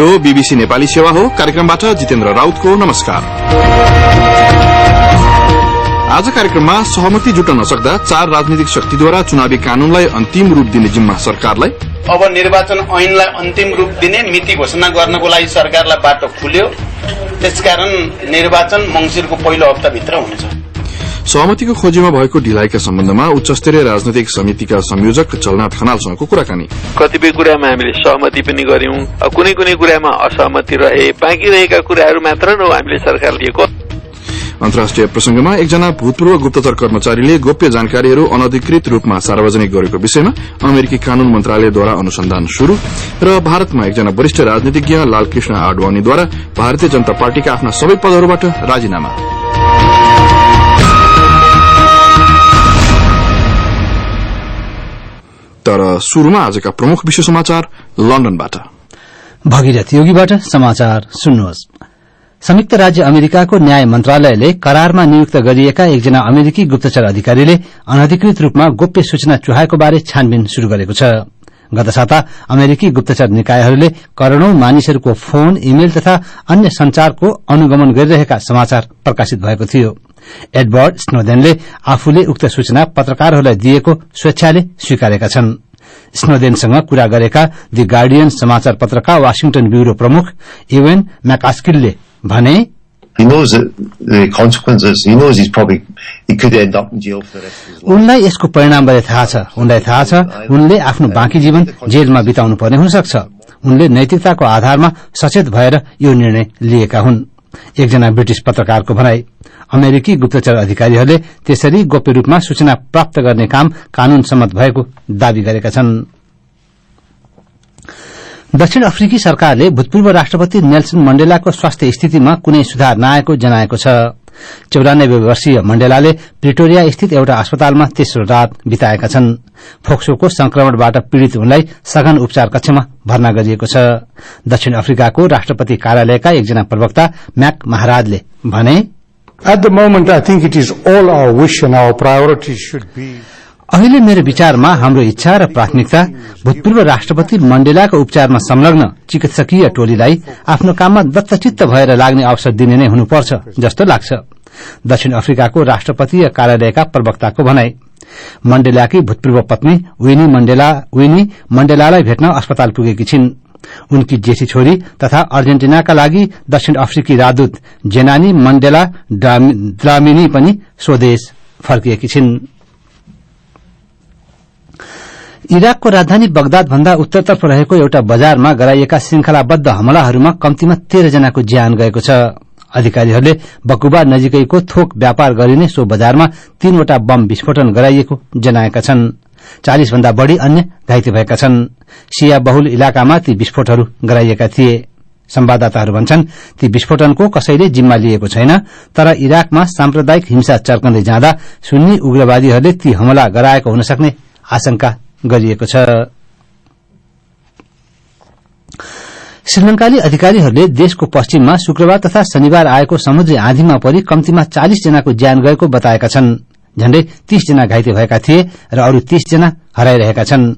यो बीबीसी नेपाली सेवा हो कार्यक्रमबाट जितेन्द्र राउतको नमस्कार। आज कार्यक्रममा सहमति जुट्न नसक्दा चार राजनीतिक शक्तिद्वारा चुनावी कानूनलाई अन्तिम रूप दिने जिम्मा सरकारलाई। अब निर्वाचन ऐनलाई अन्तिम रूप दिने मिति घोषणा गर्नको लागि सरकारलाई बाटो खुल्यो। त्यसकारण निर्वाचन मंगिरको पहिलो हप्ताभित्र हुन्छ। सहमतिको खोजीमा भएको ढिलाइका सम्बन्धमा उच्च स्तरीय राजनैतिक समितिका संयोजक चलनाथ खनालसँगको कुराकानी। कतिपय कुरामा हामीले सहमति पनि गर्यौं कुनै कुनै कुरामा असहमति रहे बाँकी रहेका कुराहरू मात्र न हामीले सरकार दिएको। अन्तर्राष्ट्रिय प्रसंगमा एकजना भूतपूर्व गुप्तचर कर्मचारीले गोप्य जानकारीहरू अनधिकृत रूपमा सार्वजनिक गरेको विषयमा अमेरिकी कानून मन्त्रालयद्वारा अनुसन्धान शुरू र भारतमा एकजना वरिष्ठ राजनीतिज्ञ लालकृष्ण आडवाणीद्वारा भारतीय जनता पार्टीका आफ्ना सबै पदहरूबाट राजीनामा। तर शुरूमा आजका प्रमुख विश्व समाचार लन्डनबाट। भगीरथ योगीबाट समाचार सुन्नुहोस्। संयुक्त राज्य अमेरिकाको न्याय मन्त्रालयले करारमा नियुक्त गरिएका एकजना अमेरिकी गुप्तचर अधिकारीले अनधिकृत रूपमा गोप्य सूचना चुहाएको बारे छानबिन शुरू गरेको छ। गत साता अमेरिकी गुप्तचर निकायहरूले करोड़ौं मानिसहरूको फोन इमेल तथा अन्य संचारको अनुगमन गरिरहेका समाचार प्रकाशित भएको थियो। एडवर्ड स्नोदेनले आफूले उक्त सूचना पत्रकारहरूलाई दिएको स्वेच्छाले स्वीकारेका छन्। स्नोदेनसँग कुरा गरेका दि गार्डियन समाचार पत्रका वाशिङटन ब्यूरो प्रमुख इवेन म्याकास्किलले भने. उनलाई यसको परिणामबारे थाहा छ। उनलाई थाहा छ उनले आफ्नो बाँकी जीवन जेलमा बिताउनु पर्ने हुन सक्छ उनले नैतिकताको आधारमा सचेत भएर यो निर्णय लिएका हुन्। एकजना ब्रिटिश पत्रकारको भनाई अमेरिकी गुप्तचर अधिकारीहरूले त्यसरी गोप्य रूपमा सूचना प्राप्त गर्ने काम कानून सम्मत भएको दावी गरेका छन्। दक्षिण अफ्रिकी सरकारले भूतपूर्व राष्ट्रपति नेल्सन मण्डेलाको स्वास्थ्य स्थितिमा कुनै सुधार नआएको जनाएको छ। चौरानब्बे वर्षीय मण्डेलाले प्रिटोरिया स्थित एउटा अस्पतालमा तेस्रो रात बिताएका छन्। फोक्सोको संक्रमणबाट पीड़ित उनलाई सघन उपचार कक्षमा भर्ना गरिएको छ। दक्षिण अफ्रिकाको राष्ट्रपति कार्यालयका एकजना प्रवक्ता म्याक महाराजले भने अहिले मेरो विचारमा हाम्रो इच्छा र प्राथमिकता भूतपूर्व राष्ट्रपति मण्डेलाको उपचारमा संलग्न चिकित्सकीय टोलीलाई आफ्नो काममा दत्तचित्त भएर लाग्ने अवसर दिने नै हुनुपर्छ जस्तो लाग्छ। दक्षिण अफ्रिकाको राष्ट्रपतीय कार्यालयका प्रवक्ताको भनाई। मण्डेलाकी भूतपूर्व पत्नी विनी मण्डेलालाई भेट्न अस्पताल पुगेकी छिन्। उनकी जेठी छोरी तथा अर्जेन्टिनाका लागि दक्षिण अफ्रिकी राजदूत जेनानी मण्डेला द्रामिनी पनि स्वदेश फर्किएकी छिन्। इराकको राजधानी बगदाद भन्दा उत्तरतर्फ रहेको एउटा बजारमा गराइएका श्रृंखलाबद्ध हमलाहरूमा कम्तीमा तेह्र जनाको ज्यान गएको छ। अधिकारीहरूले बकुबा नजिकैको थोक व्यापार गरिने सो बजारमा तीनवटा बम विस्फोटन गराइएको जनाएका छन्। चालिस भन्दा बढ़ी अन्य घाइते भएका छन्। सिया बहुल इलाकामा ती विस्फोटहरू गराइएका थिए। संवाददाताहरू भन्छन् ती विस्फोटनको कसैले जिम्मा लिएको छैन तर इराकमा साम्प्रदायिक हिंसा चर्कँदै जाँदा सुन्नी उग्रवादीहरूले ती हमला गराएको हुन सक्ने आशंका गरिएको छ। श्रीलंकाली अधिकारीहरूले देशको पश्चिममा शुक्रबार तथा शनिबार आएको समुद्री आँधीमा परि कम्तीमा चालिस जनाको ज्यान गएको बताएका छन्। झण्डै तीस जना घाइते भएका थिए र अरू तीस जना हराइरहेका छन्।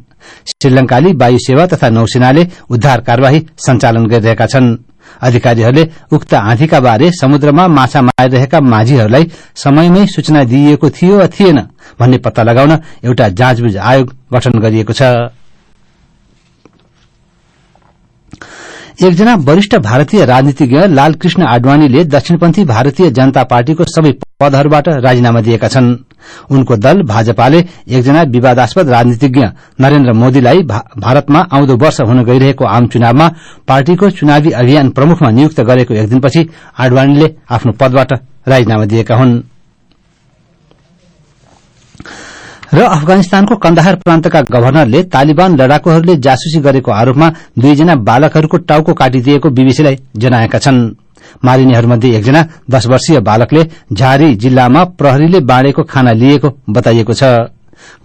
श्रीलंकाली वायु सेवा तथा नौसेनाले उद्धार कार्यवाही सञ्चालन गरिरहेका छन्। अधिकारीहरूले उक्त आँधीका बारे समुद्रमा माछा मारिरहेका माझीहरूलाई समयमै सूचना दिइएको थियो वा थिएन भन्ने पत्ता लगाउन एउटा जाँचबुझ आयोग गठन गरिएको छ। एकजना वरिष्ठ भारतीय राजनीतिज्ञ लालकृष्ण आडवाणीले दक्षिणपन्थी भारतीय जनता पार्टीको सबै पदहरूबाट राजीनामा दिएका छन्। उनको दल भाजपाले एकजना विवादास्पद राजनीतिज्ञ नरेन्द्र मोदीलाई भारतमा आउँदो वर्ष हुन गइरहेको आम चुनावमा पार्टीको चुनावी अभियान प्रमुखमा नियुक्त गरेको एक दिनपछि आडवाणीले आफ्नो पदबाट राजीनामा दिएका हुन्। र अफगानिस्तानको कन्दहार प्रान्तका गवर्नरले तालिबान लडाकुहरूले जासुसी गरेको आरोपमा दुईजना बालकहरूको टाउको काटिदिएको बीबीसीलाई जनाएका छन्। मारिनेहरूमध्ये एकजना दश वर्षीय बालकले झारी जिल्लामा प्रहरीले बाँडेको खाना लिएको बताइएको छ।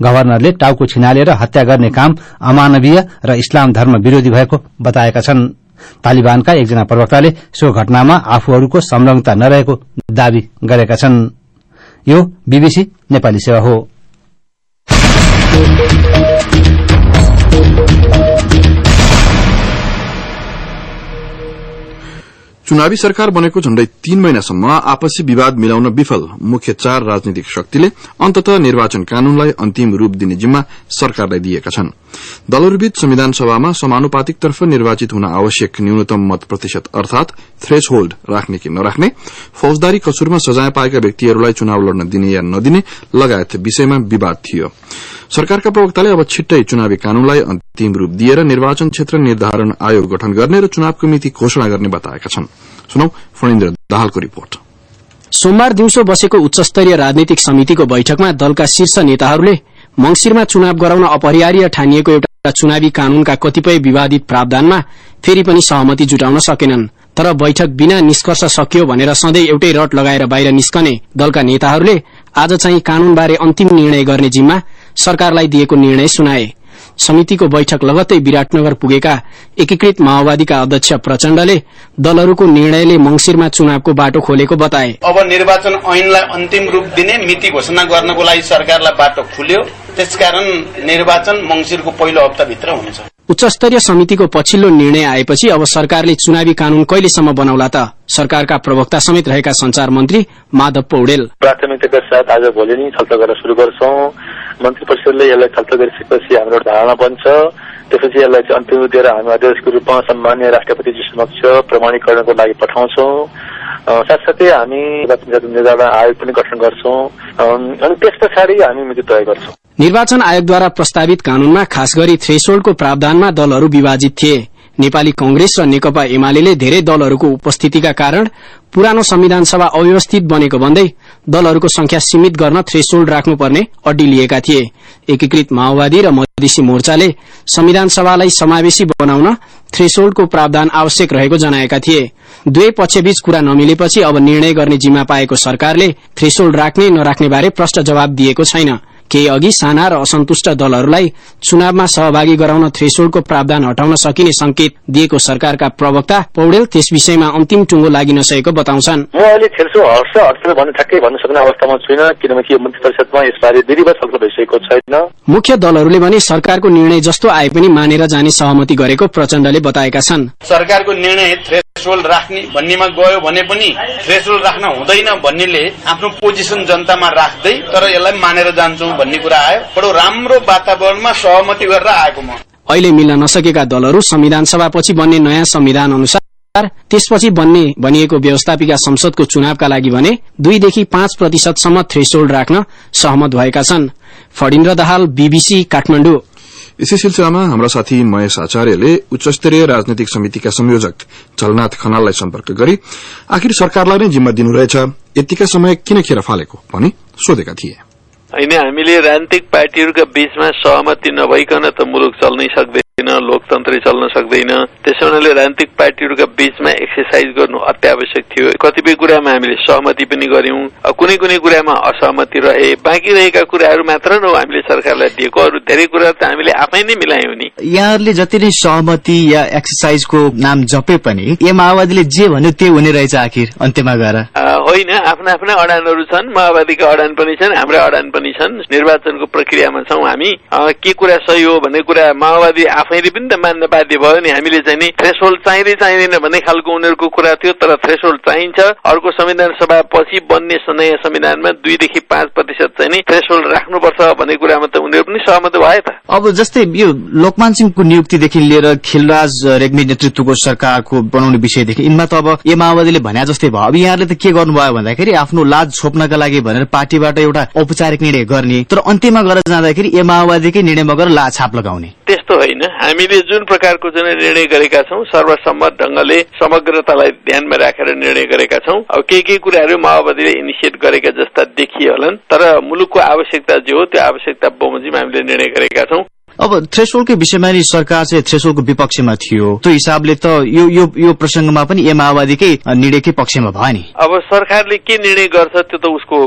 गवर्नरले टाउको छिनालेर हत्या गर्ने काम अमानवीय र इस्लाम धर्म विरोधी भएको बताएका छन्। तालिबानका एकजना प्रवक्ताले सो घटनामा आफूहरूको संलग्नता नरहेको दावी गरेका छन्। यो बीबीसी नेपाली सेवा हो। Thank you. चुनावी सरकार बनेको झण्डै तीन महिनासम्म आपसी विवाद मिलाउन विफल। मुख्य चार राजनीतिक शक्तिले अन्तत निर्वाचन कानूनलाई अन्तिम रूप दिने जिम्मा सरकारलाई दिएका छन्। दलहरूबीच संविधान सभामा समानुपातिकतर्फ निर्वाचित हुन आवश्यक न्यूनतम मत प्रतिशत अर्थात थ्रेस होल्ड राख्ने कि नराख्ने फौजदारी कसुरमा सजाय पाएका व्यक्तिहरूलाई चुनाव लड्न दिने या नदिने लगायत विषयमा विवाद थियो। सरकारका प्रवक्ताले अब छिट्टै चुनावी कानूनलाई अन्तिम रूप दिएर निर्वाचन क्षेत्र निर्धारण आयोग गठन गर्ने र चुनावको मिति घोषणा गर्ने बताएका छन्। रिपोर्ट। सोमबार दिउँसो बसेको उच्चस्तरीय राजनीतिक समितिको बैठकमा दलका शीर्ष नेताहरूले मंगिरमा चुनाव गराउन अपरिहार्य ठानिएको एउटा चुनावी कानूनका कतिपय विवादित प्रावधानमा फेरि पनि सहमति जुटाउन सकेनन्। तर बैठक बिना निष्कर्ष सकियो भनेर सधैँ एउटै रट लगाएर बाहिर निस्कने दलका नेताहरूले आज चाहिँ कानूनबारे अन्तिम निर्णय गर्ने जिम्मा सरकारलाई दिएको निर्णय सुनाए। समितिको बैठक लगत्तै विराटनगर पुगेका एकीकृत माओवादीका अध्यक्ष प्रचण्डले दलहरूको निर्णयले मंगिरमा चुनावको बाटो खोलेको बताए। अब निर्वाचन ऐनलाई अन्तिम रूप दिने मिति घोषणा गर्नको लागि सरकारलाई बाटो खुल्यो। त्यसकारण निर्वाचन मंगिरको पहिलो हप्ताभित्र हुनेछ। उच्चस्तरीय समितिको पछिल्लो निर्णय आएपछि अब सरकारले चुनावी कानून कहिलेसम्म बनाउला त? सरकारका प्रवक्ता समेत रहेका संचार मन्त्री माधव पौडेल। प्राथमिकताका साथ आज भोलि नै छलफल गर्न शुरू गर्छौं। मन्त्री परिषदले यसलाई छलफल गरिसकेपछि हाम्रो धारणा बन्छ। त्यसपछि यसलाई चाहिँ अन्तिम दिएर हामी अध्यक्षको रूपमा सम्मान्य राष्ट्रपतिजी समक्ष प्रमाणीकरणको लागि पठाउँछौं। साथसाथै हामी निर्धारण आयोग पनि गठन गर्छौं। अनि त्यस पछाडि हामी मिति तय गर्छौं। निर्वाचन आयोगद्वारा प्रस्तावित कानूनमा खास गरी थ्रेसोल्डको प्रावधानमा दलहरू विभाजित थिए। नेपाली कंग्रेस र नेकपा एमाले धेरै दलहरूको उपस्थितिका कारण पुरानो संविधान सभा अव्यवस्थित बनेको भन्दै दलहरूको संख्या सीमित गर्न थ्रेसोल्ड राख्नुपर्ने अड्डी लिएका थिए। एकीकृत माओवादी र मधेसी मोर्चाले संविधान सभालाई समावेशी बनाउन थ्रेसोल्डको प्रावधान आवश्यक रहेको जनाएका थिए। दुवै पक्षबीच कुरा नमिलेपछि अब निर्णय गर्ने जिम्मा पाएको सरकारले थ्रेसोल्ड राख्ने नराख्ने बारे प्रष्ट जवाब दिएको छैन। केही अघि साना र असन्तुष्ट दलहरूलाई चुनावमा सहभागी गराउन थ्रेसोल्डको प्रावधान हटाउन सकिने संकेत दिएको सरकारका प्रवक्ता पौडेल त्यस विषयमा अन्तिम टुङ्गो लागि नसकेको बताउँछन्। म अहिले थ्रेसो हट्छ हट्छ भन्ने ठ्याक्कै भन्न सक्ने अवस्थामा छुइनँ किनकि यो मन्त्री परिषदमा यसबारे विधिवत छलफल भइसकेको छैन। मुख्य दलहरूले भने सरकारको निर्णय जस्तो आए पनि मानेर जाने सहमति गरेको प्रचण्डले बताएका छन्। सरकारको निर्णय थ्रेसोल्ड राख्ने भन्नेमा गयो भने पनि थ्रेसोल्ड राख्न हुँदैन भन्नेले आफ्नो पोजिसन जनतामा राख्दै तर यसलाई मानेर जान्छौं। भन्ने कुरा आयो। बडो राम्रो वातावरणमा सहमति गरेर आएको म। अहिले मिल्न नसकेका दलहरू संविधान सभापछि बन्ने नयाँ संविधान अनुसार त्यसपछि बन्ने भनिएको व्यवस्थापिका संसदको चुनावका लागि भने दुईदेखि पाँच प्रतिशतसम्म थ्रेसोल्ड राख्न सहमत भएका छन्। फडिन्द्र दाहाल बीबीसी काठमाडौँ। यसै सिलसिलामा हाम्रा साथी महेश आचार्यले उच्चस्तरीय राजनैतिक समितिका संयोजक झलनाथ खनाललाई सम्पर्क गरी आखिर सरकारलाई नै जिम्मा दिनुहुरहेछ यतिका समय किन खेर फालेको भनी सोधेका थिए। होइन हामीले राजनीतिक पार्टीहरूका बीचमा सहमति नभइकन त मुलुक चल्नै सक्दैन। लोकतन्त्रै चल्न सक्दैन? त्यसै हुनाले राजनीतिक पार्टीहरूका बीचमा एक्सर्साइज गर्नु अत्यावश्यक थियो। कतिपय कुरामा हामीले सहमति पनि गर्यौं कुनै कुनै कुरामा असहमति रहे। बाँकी रहेका कुराहरू मात्र न हामीले सरकारलाई दिएको अरू धेरै कुरा त हामीले आफै नै मिलायौं नि। यहाँहरूले जति नै सहमति या एक्सर्साइजको नाम जपे पनि ए माओवादीले जे भन्यो त्यो हुने रहेछ आखिर। अन्त्यमा गएर। होइन। आफ्ना आफ्ना अडानहरू छन्। माओवादीका अडान पनि छन्। हाम्रा अडान पनि छन्। निर्वाचनको प्रक्रियामा छौं हामी। के कुरा सही हो भन्ने कुरा माओवादी आफैले पनि त मान्न बाध्य भयो नि। हामीले चाहिँ नि थ्रेसोल्ड चाहिँदै चाहिँदैन भन्ने खालको उनीहरूको कुरा थियो तर थ्रेसोल्ड चाहिन्छ। अर्को संविधान सभा पछि बन्ने नयाँ संविधानमा दुईदेखि पाँच प्रतिशत चाहिँ नि थ्रेसोल्ड राख्नुपर्छ भन्ने कुरामा त उनीहरू पनि सहमत भए त। अब जस्तै यो लोकमान सिंहको नियुक्तिदेखि लिएर खिलराज रेग्मी नेतृत्वको सरकारको बनाउने विषयदेखि यिनमा त अब ए माओवादीले भने जस्तै भयो। अब यहाँले त के गर्नुभयो भन्दाखेरि आफ्नो लाज छोप्नका लागि भनेर पार्टीबाट एउटा औपचारिक निर्णय गर्ने तर अन्त्यमा गएर जाँदाखेरि ए माओवादीकै निर्णयमा गएर लाज छाप लगाउने। त्यस्तो होइन? हामीले जुन प्रकारको चाहिँ निर्णय गरेका छौं सर्वसम्मत ढंगले समग्रतालाई ध्यानमा राखेर निर्णय गरेका छौं। अब केही केही कुराहरू माओवादीले इनिसिएट गरेका जस्ता देखिएलान् तर मुलुकको आवश्यकता जे हो त्यो आवश्यकता बमोजिम हामीले निर्णय गरेका छौं। अब थ्रेसोल्डकै विषयमा नि सरकार चाहिँ थ्रेसोल्डको विपक्षमा थियो। त्यो हिसाबले त यो यो यो प्रसंगमा पनि ए माओवादीकै निर्णयकै पक्षमा भयो नि। अब सरकारले के निर्णय गर्छ त्यो त उसको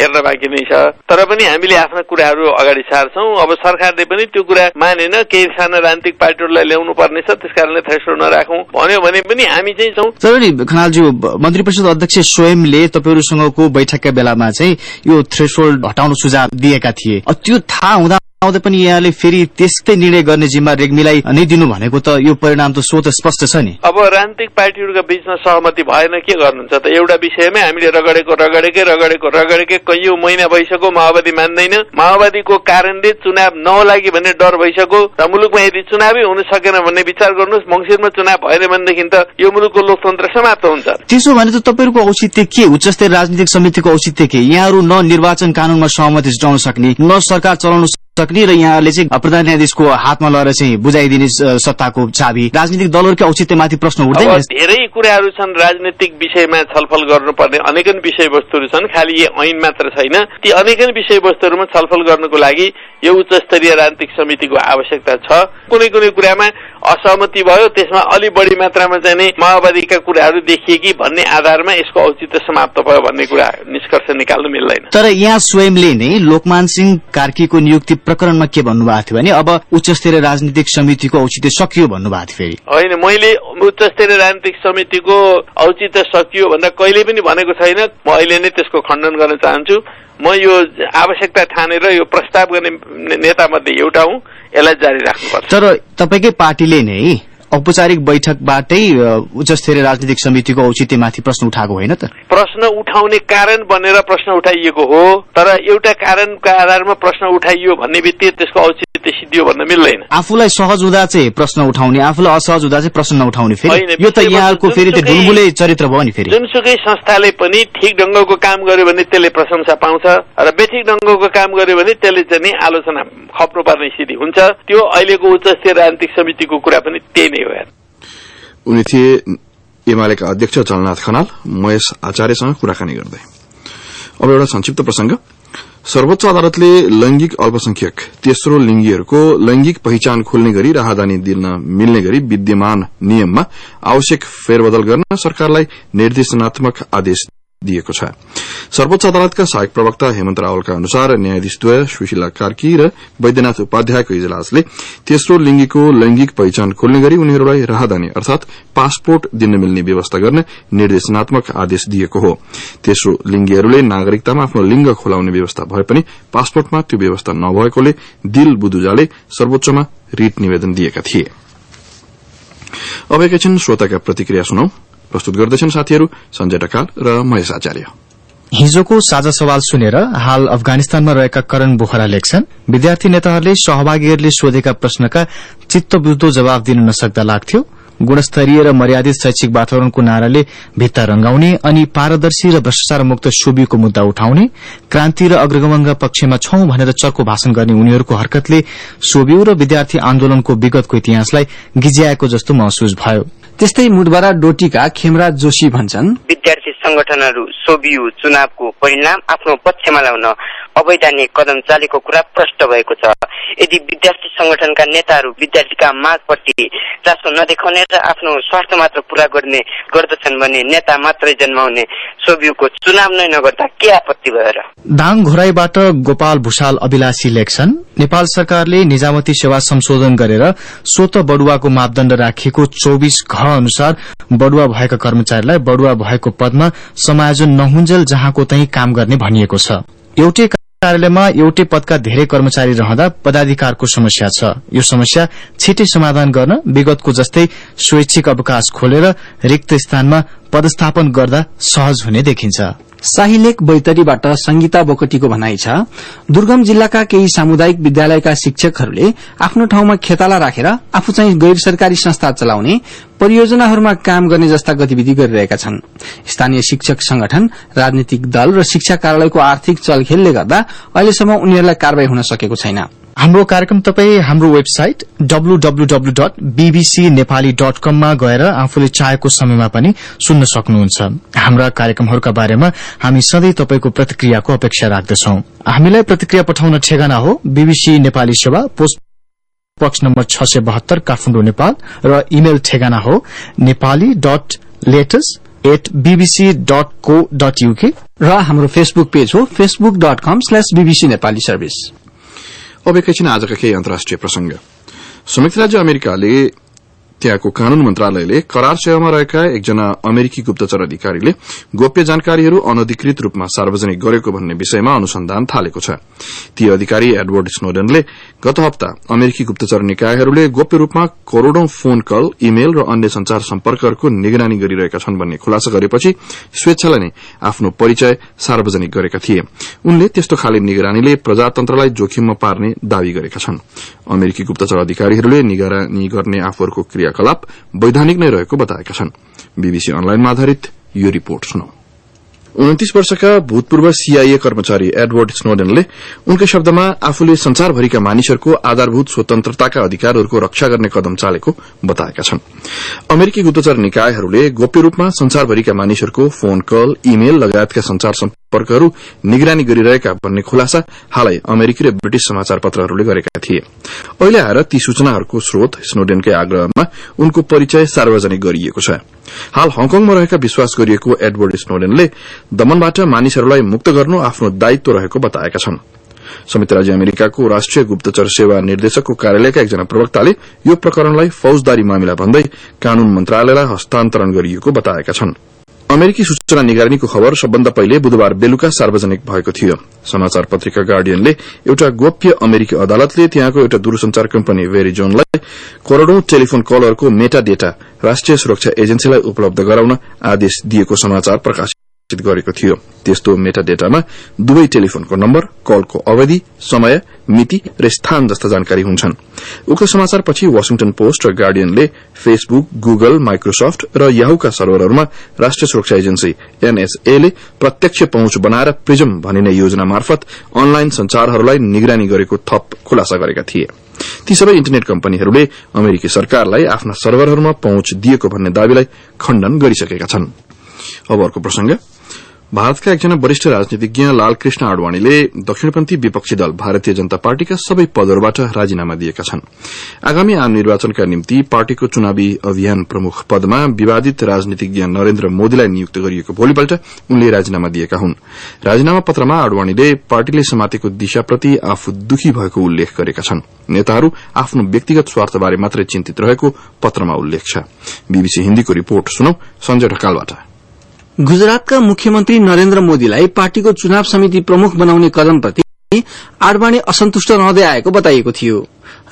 हेर्न बाँकी नै छ। तर पनि हामीले आफ्ना कुराहरू अगाडि सार्छौं। अब सरकारले पनि त्यो कुरा मानेन। केही साना राजनीतिक पार्टीहरूलाई ल्याउनु पर्नेछ। त्यस कारणले थ्रेसोल्ड नराखौं। भन्यो भने पनि हामी चाहिँ छौं। तर नि खनालज्यू मन्त्री परिषद अध्यक्ष स्वयंले तपाईँहरूसँगको बैठकका बेलामा चाहिँ यो थ्रेसोल्ड हटाउन सुझाव दिएका थिए। त्यो थाहा हुँदा आउँदा पनि यहाँले फेरि त्यस्तै निर्णय गर्ने जिम्मा रेग्मीलाई नै दिनु भनेको त यो परिणाम त स्वत स्पष्ट छ नि। अब राजनीतिक पार्टीहरूका बीचमा सहमति भएन के गर्नुहुन्छ त? एउटा विषयमै हामीले रगडेको रगडेकै रगडेको रगडेकै कैयौं महिना भइसक्यो माओवादी मान्दैन। माओवादीको कारणले चुनाव नहोला कि भन्ने डर भइसक्यो। र मुलुकमा यदि चुनावै हुन सकेन भन्ने विचार गर्नुहोस् मङ्सिरमा चुनाव भएन भनेदेखि त यो मुलुकको लोकतन्त्र समाप्त हुन्छ। त्यसो भने त तपाईँहरूको औचित्य के? उच्चस्तरीय राजनीतिक समितिको औचित्य के? यहाँहरू न निर्वाचन कानूनमा सहमति जुटाउन सक्ने न सरकार चलाउन सक्ने र यहाँहरूले चाहिँ प्रधान न्यायाधीशको हातमा लगेर चाहिँ बुझाइदिने सत्ताको चाबी। राजनीतिक दलहरूकै औचित्यमाथि प्रश्न उठ्दैन धेरै कुराहरू छन् राजनीतिक विषयमा छलफल गर्नुपर्ने। अनेकन विषयवस्तुहरू छन् खालि यो ऐन मात्र छैन। ती अनेकन विषयवस्तुहरूमा छलफल गर्नको लागि यो उच्च स्तरीय राजनीतिक समितिको आवश्यकता छ। कुनै कुनै कुरामा असहमति भयो त्यसमा अलि बढी मात्रामा चाहिँ नि माओवादीका कुराहरू देखिए कि भन्ने आधारमा यसको औचित्य समाप्त भयो भन्ने कुरा निष्कर्ष निकाल्नु मिल्दैन। तर यहाँ स्वयंले नै लोकमान सिंह कार्कीको नियुक्ति प्रकरणमा के भन्नुभएको थियो भने अब उच्च स्तरीय राजनीतिक समितिको औचित्य सकियो भन्नुभएको थियो फेरि। होइन मैले उच्च स्तरीय राजनीतिक समितिको औचित्य सकियो भन्दा कहिले पनि भनेको छैन। म अहिले नै त्यसको खण्डन गर्न चाहन्छु। म यो आवश्यकता ठानेर यो प्रस्ताव गर्ने नेता मध्ये एउटा हुँ। यसलाई जारी राख्नुपर्छ। तर तपाईँकै पार्टीले नै औपचारिक बैठकबाटै उच्च स्तरीय राजनीतिक समितिको औचित्यमाथि प्रश्न उठाएको होइन त? प्रश्न उठाउने कारण बनेर प्रश्न उठाइएको हो तर एउटा कारणका आधारमा प्रश्न उठाइयो भन्ने बित्तिकै त्यसको औचित्य सिद्धियो भन्न मिल्दैन। आफूलाई सहज हुँदा चाहिँ प्रश्न उठाउने आफूलाई असहज हुँदा चाहिँ प्रश्न नउठाउने फेरि। यो त वस्तु फेरि त्यो ढुलबुले चरित्र भयो नि फेरि। जुनसुकै संस्थाले पनि ठिक ढंगको काम गर्यो भने त्यसले प्रशंसा पाउँछ र बेठिक ढंगको काम गर्यो भने त्यसले चाहिँ नि आलोचना खप्नुपर्ने स्थिति हुन्छ। त्यो अहिलेको उच्च स्तरीय राजनीतिक समितिको कुरा पनि त्यही नै हो यार। उनी थिए एमालेका अध्यक्ष जलनाथ खनाल महेश आचार्यसँग कुराकानी गर्दै। अब एउटा संक्षिप्त प्रसंग सर्वोच्च अदालतले लैंगिक अल्पसंख्यक तेस्रो लिंगीहरूको लैंगिक पहिचान खोल्ने गरी राहदानी दिन मिल्ने गरी विद्यमान नियममा आवश्यक फेरबदल गर्न सरकारलाई निर्देशनात्मक आदेश दिएको छ। सर्वोच्च अदालतका सहायक प्रवक्ता हेमन्त रावलका अनुसार न्यायाधीशद्वय सुशीला कार्की र वैद्यनाथ उपाध्यायको इजलासले तेस्रो लिंगीको लैंगिक पहिचान खोल्ने गरी उनीहरूलाई राहदानी अर्थात पासपोर्ट दिन मिल्ने व्यवस्था गर्न निर्देशनात्मक आदेश दिएको हो। तेस्रो लिंगीहरूले नागरिकतामा आफ्नो लिंग खोलाउने व्यवस्था भए पनि पासपोर्टमा त्यो व्यवस्था नभएकोले दिल बुदुजाले सर्वोच्चमा रिट निवेदन दिएका थिए। प्रस्तुत गर्दैछन् साथीहरू सञ्जय ढकाल र महेश आचार्य। हिजोको साझा सवाल सुनेर हाल अफगानिस्तानमा रहेका करण बोखरा लेख्छन् विद्यार्थी नेताहरूले सहभागीहरूले सोधेका प्रश्नका चित्त बुझ्दो जवाब दिन नसक्दा लाग्थ्यो। गुणस्तरीय र मर्यादित शैक्षिक वातावरणको नाराले भित्ता रंगाउने अनि पारदर्शी र भ्रष्टाचार मुक्त सोबीको मुद्दा उठाउने क्रान्ति र अग्रगमनका पक्षमा छौं भनेर चर्को भाषण गर्ने उनीहरूको हरकतले सोबियु र विद्यार्थी आन्दोलनको विगतको इतिहासलाई गिज्याएको जस्तो महसुस भयो। त्यस्तै मुडबरा डोटीका खेमराज जोशी भन्छन् विद्यार्थी संगठनहरू सोभियु चुनावको परिणाम आफ्नो पक्षमा ल्याउन अवैधानिक कदम चालेको कुरा प्रष्ट भएको छ। यदि विद्यार्थी संगठनका नेताहरू विद्यार्थीका मागप्रति चासो नदेखाउने र आफ्नो स्वार्थ मात्र पूरा गर्ने गर्दछन् भने नेता मात्रै जन्माउने सोभियुको चुनाव नै नगर्दा के आपत्ति भयो र दाङ घोराईबाट गोपाल भूषाल अभिलाषी लेख्छन् नेपाल सरकारले निजामती सेवा संशोधन गरेर स्वत बडुवाको मापदण्ड राखिएको चौबिस घ अनुसार बडुवा भएका कर्मचारीलाई बडुवा भएको पदमा समायोजन नहुन्जेल जहाँको तै काम गर्ने भनिएको छ। एउटै कार्यालयमा एउटै पदका धेरै कर्मचारी रहँदा पदाधिकारको समस्या छ। यो समस्या छिटै समाधान गर्न विगतको जस्तै स्वैच्छिक अवकाश खोलेर रिक्त स्थानमा पदस्थापन गर्दा सहज हुने देखिन्छ। साहिलेक बैतरीबाट संगीता बोकटीको भनाइ छ। दुर्गम जिल्लाका केही सामुदायिक विद्यालयका शिक्षकहरूले आफ्नो ठाउँमा खेताला राखेर आफू चाहिँ गैर सरकारी संस्था चलाउने परियोजनाहरूमा काम गर्ने जस्ता गतिविधि गरिरहेका छन्। स्थानीय शिक्षक संगठन राजनीतिक दल र शिक्षा कार्यालयको आर्थिक चलखेलले गर्दा अहिलेसम्म उनीहरूलाई कार्यवाही हुन सकेको छैन। हाम्रो कार्यक्रम तपाईँ हाम्रो website W W W dot BBC Nepali dot कममा गएर आफूले चाहेको समयमा पनि सुन्न सक्नुहुन्छ। हाम्रा कार्यक्रमहरूका बारेमा हामी सधैँ तपाईँको प्रतिक्रियाको अपेक्षा राख्दछौ। हामीलाई प्रतिक्रिया पठाउन ठेगाना हो बीबीसी नेपाली सेवा पोस्ट बक्स नम्बर छ सय बहत्तर काठमाडौँ नेपाल र इमेल ठेगाना हो Nepali dot latest at BBC dot co dot UK र हाम्रो फेसबुक पेज हो Facebook dot com slash BBC Nepali service अब एकैछिन आजका केही अन्तर्राष्ट्रिय प्रसंग संयुक्त राज्य अमेरिकाले त्यहाँको कानून मन्त्रालयले करार सेवामा रहेका एकजना अमेरिकी गुप्तचर अधिकारीले गोप्य जानकारीहरू अनधिकृत रूपमा सार्वजनिक गरेको भन्ने विषयमा अनुसन्धान थालेको छ। ती अधिकारी एडवर्ड स्नोडेनले गत हप्ता अमेरिकी गुप्तचर निकायहरूले गोप्य रूपमा करोड़ौं फोन कल इमेल र अन्य संचार सम्पर्कहरूको निगरानी गरिरहेका छन् भन्ने खुलासा गरेपछि स्वेच्छाले नै आफ्नो परिचय सार्वजनिक गरेका थिए। उनले त्यस्तो खाले निगरानीले प्रजातन्त्रलाई जोखिममा पार्ने दावी गरेका छन्। अमेरिकी गुप्तचर अधिकारीहरूले निगरानी गर्ने आफूहरूको क्रियाकलाप वैधानिक नै रहेको बताएका छन्। बीबीसी अनलाइनमा आधारित यो रिपोर्ट सुनौ। उन्तिस वर्षका भूतपूर्व सीआईए कर्मचारी एडवर्ड स्नोडेनले उनकै शब्दमा आफूले संसारभरिका मानिसहरूको आधारभूत स्वतन्त्रताका अधिकारहरूको रक्षा गर्ने कदम चालेको बताएका छन्। अमेरिकी गुप्तचर निकायहरूले गोप्य रूपमा संसारभरिका मानिसहरूको फोन कल इमेल लगायतका संचार सम्पर्कहरू निगरानी गरिरहेका भन्ने खुलासा हालै अमेरिकी र ब्रिटिश समाचार पत्रहरूले गरेका थिए। अहिले आएर ती सूचनाहरूको स्रोत स्नोडेनकै आग्रहमा उनको परिचय सार्वजनिक गरिएको छ। हाल हङकङमा रहेका विश्वास गरिएको एडवर्ड स्नोडेनले दमनबाट मानिसहरूलाई मुक्त गर्नु आफ्नो दायित्व रहेको बताएका छन्। संयुक्त राज्य अमेरिकाको राष्ट्रिय गुप्तचर सेवा निर्देशकको कार्यालयका एकजना प्रवक्ताले यो प्रकरणलाई फौजदारी मामिला भन्दै कानून मन्त्रालयलाई हस्तान्तरण गरिएको बताएका छन्। अमेरिकी सूचना निगरानीको खबर सबभन्दा पहिले बुधबार बेलुका सार्वजनिक भएको थियो। समाचार पत्रिका गार्डियनले एउटा गोप्य अमेरिकी अदालतले त्यहाँको एउटा दूरसंचार कम्पनी भेरिजोनलाई करोड़ौं टेलिफोन कलहरूको मेटा डेटा राष्ट्रिय सुरक्षा एजेन्सीलाई उपलब्ध गराउन आदेश दिएको समाचार प्रकाशित गरेको थियो। त्यस्तो मेटा डेटामा दुवै टेलिफोनको नम्बर कलको अवधि समय मिति र स्थान जस्ता जानकारी हुन्छन्। उक्त समाचारपछि वाशिङटन पोस्ट र गार्डियनले फेसबुक गुगल माइक्रोसफ्ट र याहुका सर्भरहरूमा राष्ट्रिय सुरक्षा एजेन्सी एनएसए ले प्रत्यक्ष पहुँच बनाएर प्रिजम भनिने योजना मार्फत अनलाइन संचारहरूलाई निगरानी गरेको थप खुलासा गरेका थिए। ती सबै इन्टरनेट कम्पनीहरूले अमेरिकी सरकारलाई आफ्ना सर्भरहरूमा पहुँच दिएको भन्ने दावीलाई खण्डन गरिसकेका छन्। भारतका एकजना वरिष्ठ राजनीतिज्ञ लालकृष्ण आडवाणीले दक्षिणपन्थी विपक्षी दल भारतीय जनता पार्टीका सबै पदहरूबाट राजीनामा दिएका छन्। आगामी आम निर्वाचनका निम्ति पार्टीको चुनावी अभियान प्रमुख पदमा विवादित राजनीतिज्ञ नरेन्द्र मोदीलाई नियुक्त गरिएको भोलिपल्ट उनले राजीनामा दिएका हुन्। राजीनामा पत्रमा आडवाणीले पार्टीले समातेको दिशाप्रति आफू दुखी भएको उल्लेख गरेका छन्। नेताहरू आफ्नो व्यक्तिगत स्वार्थबारे मात्रै चिन्तित रहेको पत्रमा उल्लेख छ। बीबीसी हिन्दीको रिपोर्ट सुनौ ढकालबाट। गुजरातका मुख्यमन्त्री नरेन्द्र मोदीलाई पार्टीको चुनाव समिति प्रमुख बनाउने कदमप्रति आडवाणी असन्तुष्ट रहँदै आएको बताइएको थियो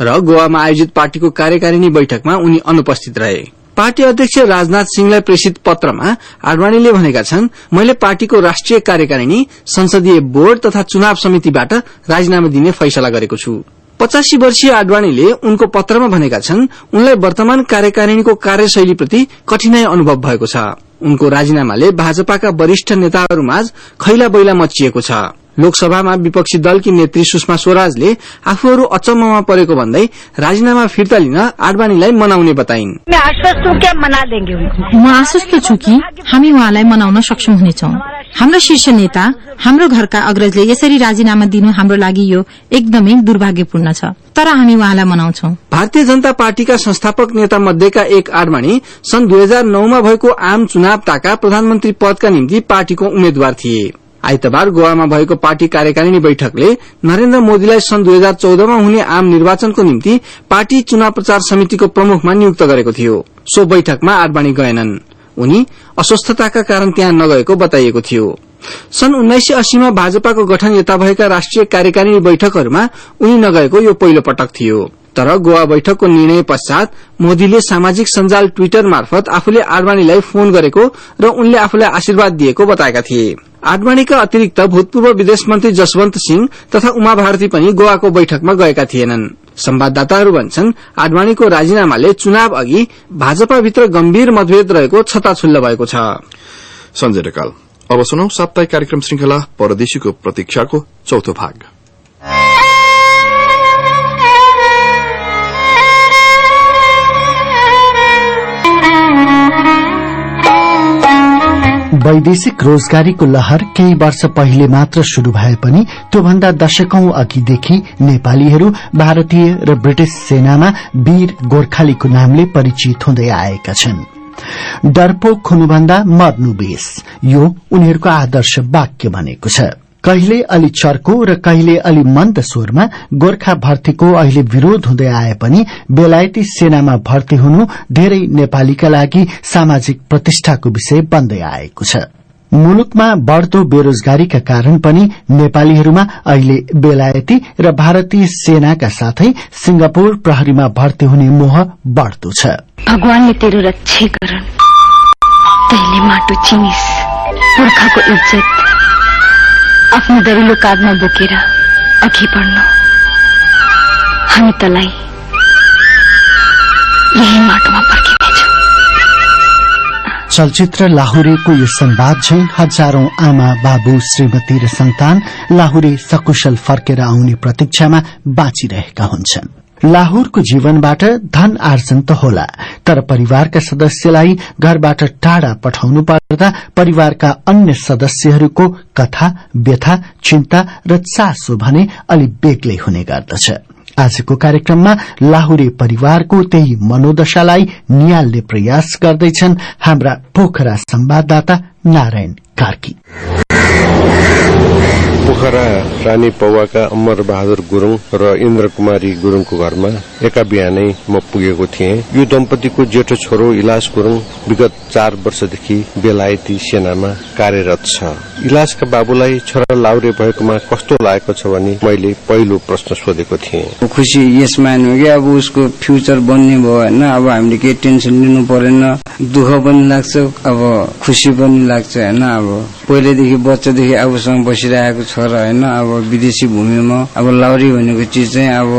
र गोवामा आयोजित पार्टीको कार्यकारिणी बैठकमा उनी अनुपस्थित रहे। पार्टी अध्यक्ष राजनाथ सिंहलाई प्रेषित पत्रमा आडवाणीले भनेका छन् मैले पार्टीको राष्ट्रिय कार्यकारिणी संसदीय बोर्ड तथा चुनाव समितिबाट राजीनामा दिने फैसला गरेको छु। पचासी वर्षीय आडवाणीले उनको पत्रमा भनेका छन् उनलाई वर्तमान कार्यकारिणीको कार्यशैलीप्रति कठिनाई अनुभव भएको छ। उनको राजीनामाले भाजपाका वरिष्ठ नेताहरूमाझ खैला बैला मचिएको छ। लोकसभामा विपक्षी दलकी नेत्री सुषमा स्वराजले आफूहरू अचम्ममा परेको भन्दै राजीनामा फिर्ता लिन आडवाणीलाई मनाउने बताइन्। म आश्वस्त छु कि हामी उहाँलाई मनाउन सक्षम हुनेछौ। हाम्रो शीर्ष नेता हाम्रो घरका अग्रजले यसरी राजीनामा दिनु हाम्रो लागि यो एकदमै दुर्भाग्यपूर्ण छ। तर हामी उहाँलाई मनाउँछौ। भारतीय जनता पार्टीका संस्थापक नेता मध्येका एक आडवाणी सन् दुई हजार नौमा भएको आम चुनाव ताका प्रधानमन्त्री पदका निम्ति पार्टीको उम्मेद्वार थिए। आइतबार गोवामा भएको पार्टी कार्यकारिणी बैठकले नरेन्द्र मोदीलाई सन् दुई हजार चौधमा हुने आम निर्वाचनको निम्ति पार्टी चुनाव प्रचार समितिको प्रमुखमा नियुक्त गरेको थियो। सो बैठकमा आडवाणी गएनन्। उनी अस्वस्थताका कारण त्यहाँ नगएको बताइएको थियो। सन् उन्नाइस सय अस्सीमा भाजपाको गठन यता भएका राष्ट्रिय कार्यकारिणी बैठकहरूमा उनी नगएको यो पहिलो पटक थियो। तर गोवा बैठकको निर्णय पश्चात मोदीले सामाजिक सञ्जाल ट्विटर मार्फत आफूले आडवाणीलाई फोन गरेको र उनले आफूलाई आशीर्वाद दिएको बताएका थिए। आडवाणीका अतिरिक्त भूतपूर्व विदेश मन्त्री जसवन्त सिंह तथा उमा भारती पनि गोवाको बैठकमा गएका थिएनन्। संवाददाताहरू भन्छन् आडवाणीको राजीनामाले चुनाव अघि भाजपाभित्र गम्भीर मतभेद रहेको छताछुल्ल भएको छ। अब सुनौ साप्ताहिक कार्यक्रम श्रृंखला परदेशीको प्रतीक्षाको चौथो भाग। वैदेशिक रोजगारीको लहर केही वर्ष पहिले मात्र शुरू भए पनि त्योभन्दा दशकौं अघिदेखि नेपालीहरू भारतीय र ब्रिटिश सेनामा वीर गोर्खालीको नामले परिचित हुँदै आएका छन्। डरपोक हुनुभन्दा मर्नु यो उनीहरूको आदर्श वाक्य भनेको छ। कहिले अलि चर्को र कहिले अलि मन्द स्वरमा गोर्खा भर्तीको अहिले विरोध हुँदै आए पनि बेलायती सेनामा भर्ती हुनु धेरै नेपालीका लागि सामाजिक प्रतिष्ठाको विषय बन्दै आएको छ। मुलुकमा बढ़दो बेरोजगारीका कारण पनि नेपालीहरूमा अहिले बेलायती र भारतीय सेनाका साथै सिंगापुर प्रहरीमा भर्ती हुने मोह बढ़दो छ। भगवानले तेरो रक्षे माटो चिनिस। पुर्खाको इज्जत। आफ्नो दरिलो काँधमा बोकेर अघि बढ्नु। हामी तलाई यही माटोमा चलचित्र लाहुरेको यो संवाद झै हजारौं आमा बाबु श्रीमती र सन्तान लाहुरे सकुशल फर्केर आउने प्रतीक्षामा बाँचिरहेका हुन्छन्। लाहुरको जीवनबाट धन आर्जन त होला तर परिवारका सदस्यलाई घरबाट टाढा पठाउनु पर्दा परिवारका अन्य सदस्यहरूको कथा व्यथा चिन्ता र चासो भने अलि बेग्लै हुने गर्दछ। आजको कार्यक्रममा लाहुरे परिवारको त्यही मनोदशालाई निहाल्ने प्रयास गर्दैछन् हाम्रा पोखरा संवाददाता नारायण कार्की। पोखरा रानी पौवाका अमर बहादुर गुरूङ र इन्द्र कुमारी गुरूङको घरमा एका बिहानै म पुगेको थिएँ। यो दम्पतिको जेठो छोरो इलास गुरूङ विगत चार वर्षदेखि बेलायती सेनामा कार्यरत छ। इलासका बाबुलाई छोरा लाउरे भएकोमा कस्तो लागेको छ भने मैले पहिलो प्रश्न सोधेको थिएँ। खुसी यसमा हो कि? अब उसको फ्युचर बन्ने भयो होइन अब हामीले केही टेन्सन लिनु परेन। दुःख पनि लाग्छ अब खुसी पनि लाग्छ होइन अब। पहिलेदेखि बच्चादेखि आफूसँग बसिरहेको छ। र होइन अब विदेशी भूमिमा अब लाउरी भनेको चिज चाहिँ अब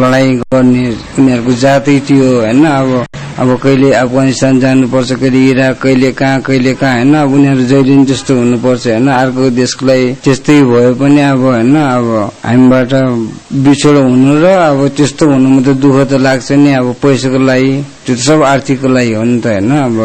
लडाई गर्ने उनीहरूको जातै थियो होइन अब अब कहिले अफगानिस्तान जानुपर्छ कहिले इराक कहिले कहाँ कहिले कहाँ होइन अब उनीहरू जहिले पनि त्यस्तो हुनुपर्छ होइन अर्को देशको लागि त्यस्तै भयो पनि अब होइन अब हामीबाट बिछोड हुनु र अब त्यस्तो हुनुमा त दुःख त लाग्छ नि अब पैसाको लागि त्यो त सब आर्थिकको लागि हो नि त होइन अब।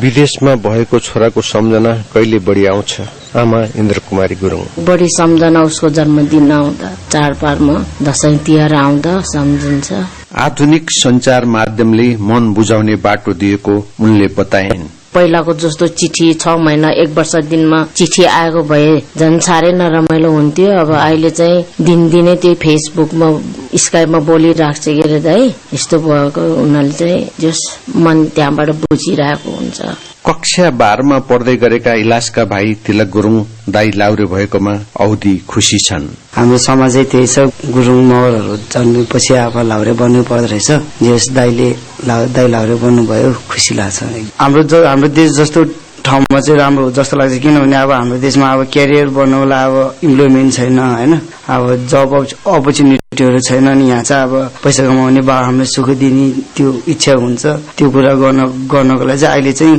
विदेशमा भएको छोराको सम्झना कहिले बढी आउँछ? आमा इन्द्र कुमारी गुरुङ। बढी सम्झना उसको जन्मदिन आउँदा चाडबाडमा दसैँ तिहार आउँदा सम्झिन्छ। आधुनिक संचार माध्यमले मन बुझाउने बाटो दिएको उनले बताइन्। पहिलाको जस्तो चिठी छ महिना एक वर्ष दिनमा चिठी आएको भए झन् साह्रै नरमाइलो हुन्थ्यो। अब अहिले चाहिँ दिनदिनै त्यही फेसबुकमा स्काइपमा बोलिराख्छ के अरे है? यस्तो भएको उनीहरूले चाहिँ जस मन त्यहाँबाट बुझिरहेको हुन्छ। कक्षा बाह्रमा पढ्दै गरेका इलासका भाइ तिलक गुरूङ दाई लाउरे भएकोमा औधी खुशी छन्। हाम्रो समाजै त्यही छ। गुरुङ मगरहरू जन्मेपछि आफू लाउरे बन्नु पर्दो रहेछ। जस दाईले दाई लाउरे बन्नुभयो खुसी लाग्छ। हाम्रो हाम्रो देश जस्तो ठाउँमा चाहिँ राम्रो जस्तो लाग्छ किनभने अब हाम्रो देशमा अब क्यारियर बन्नुलाई अब इम्प्लोइमेन्ट छैन होइन? अब जब अपर्च्युनिटीहरू छैन नि यहाँ चाहिँ अब पैसा कमाउने बा हामीलाई सुख दिने त्यो इच्छा हुन्छ। त्यो कुरा गर्न गर्नको लागि चाहिँ अहिले चाहिँ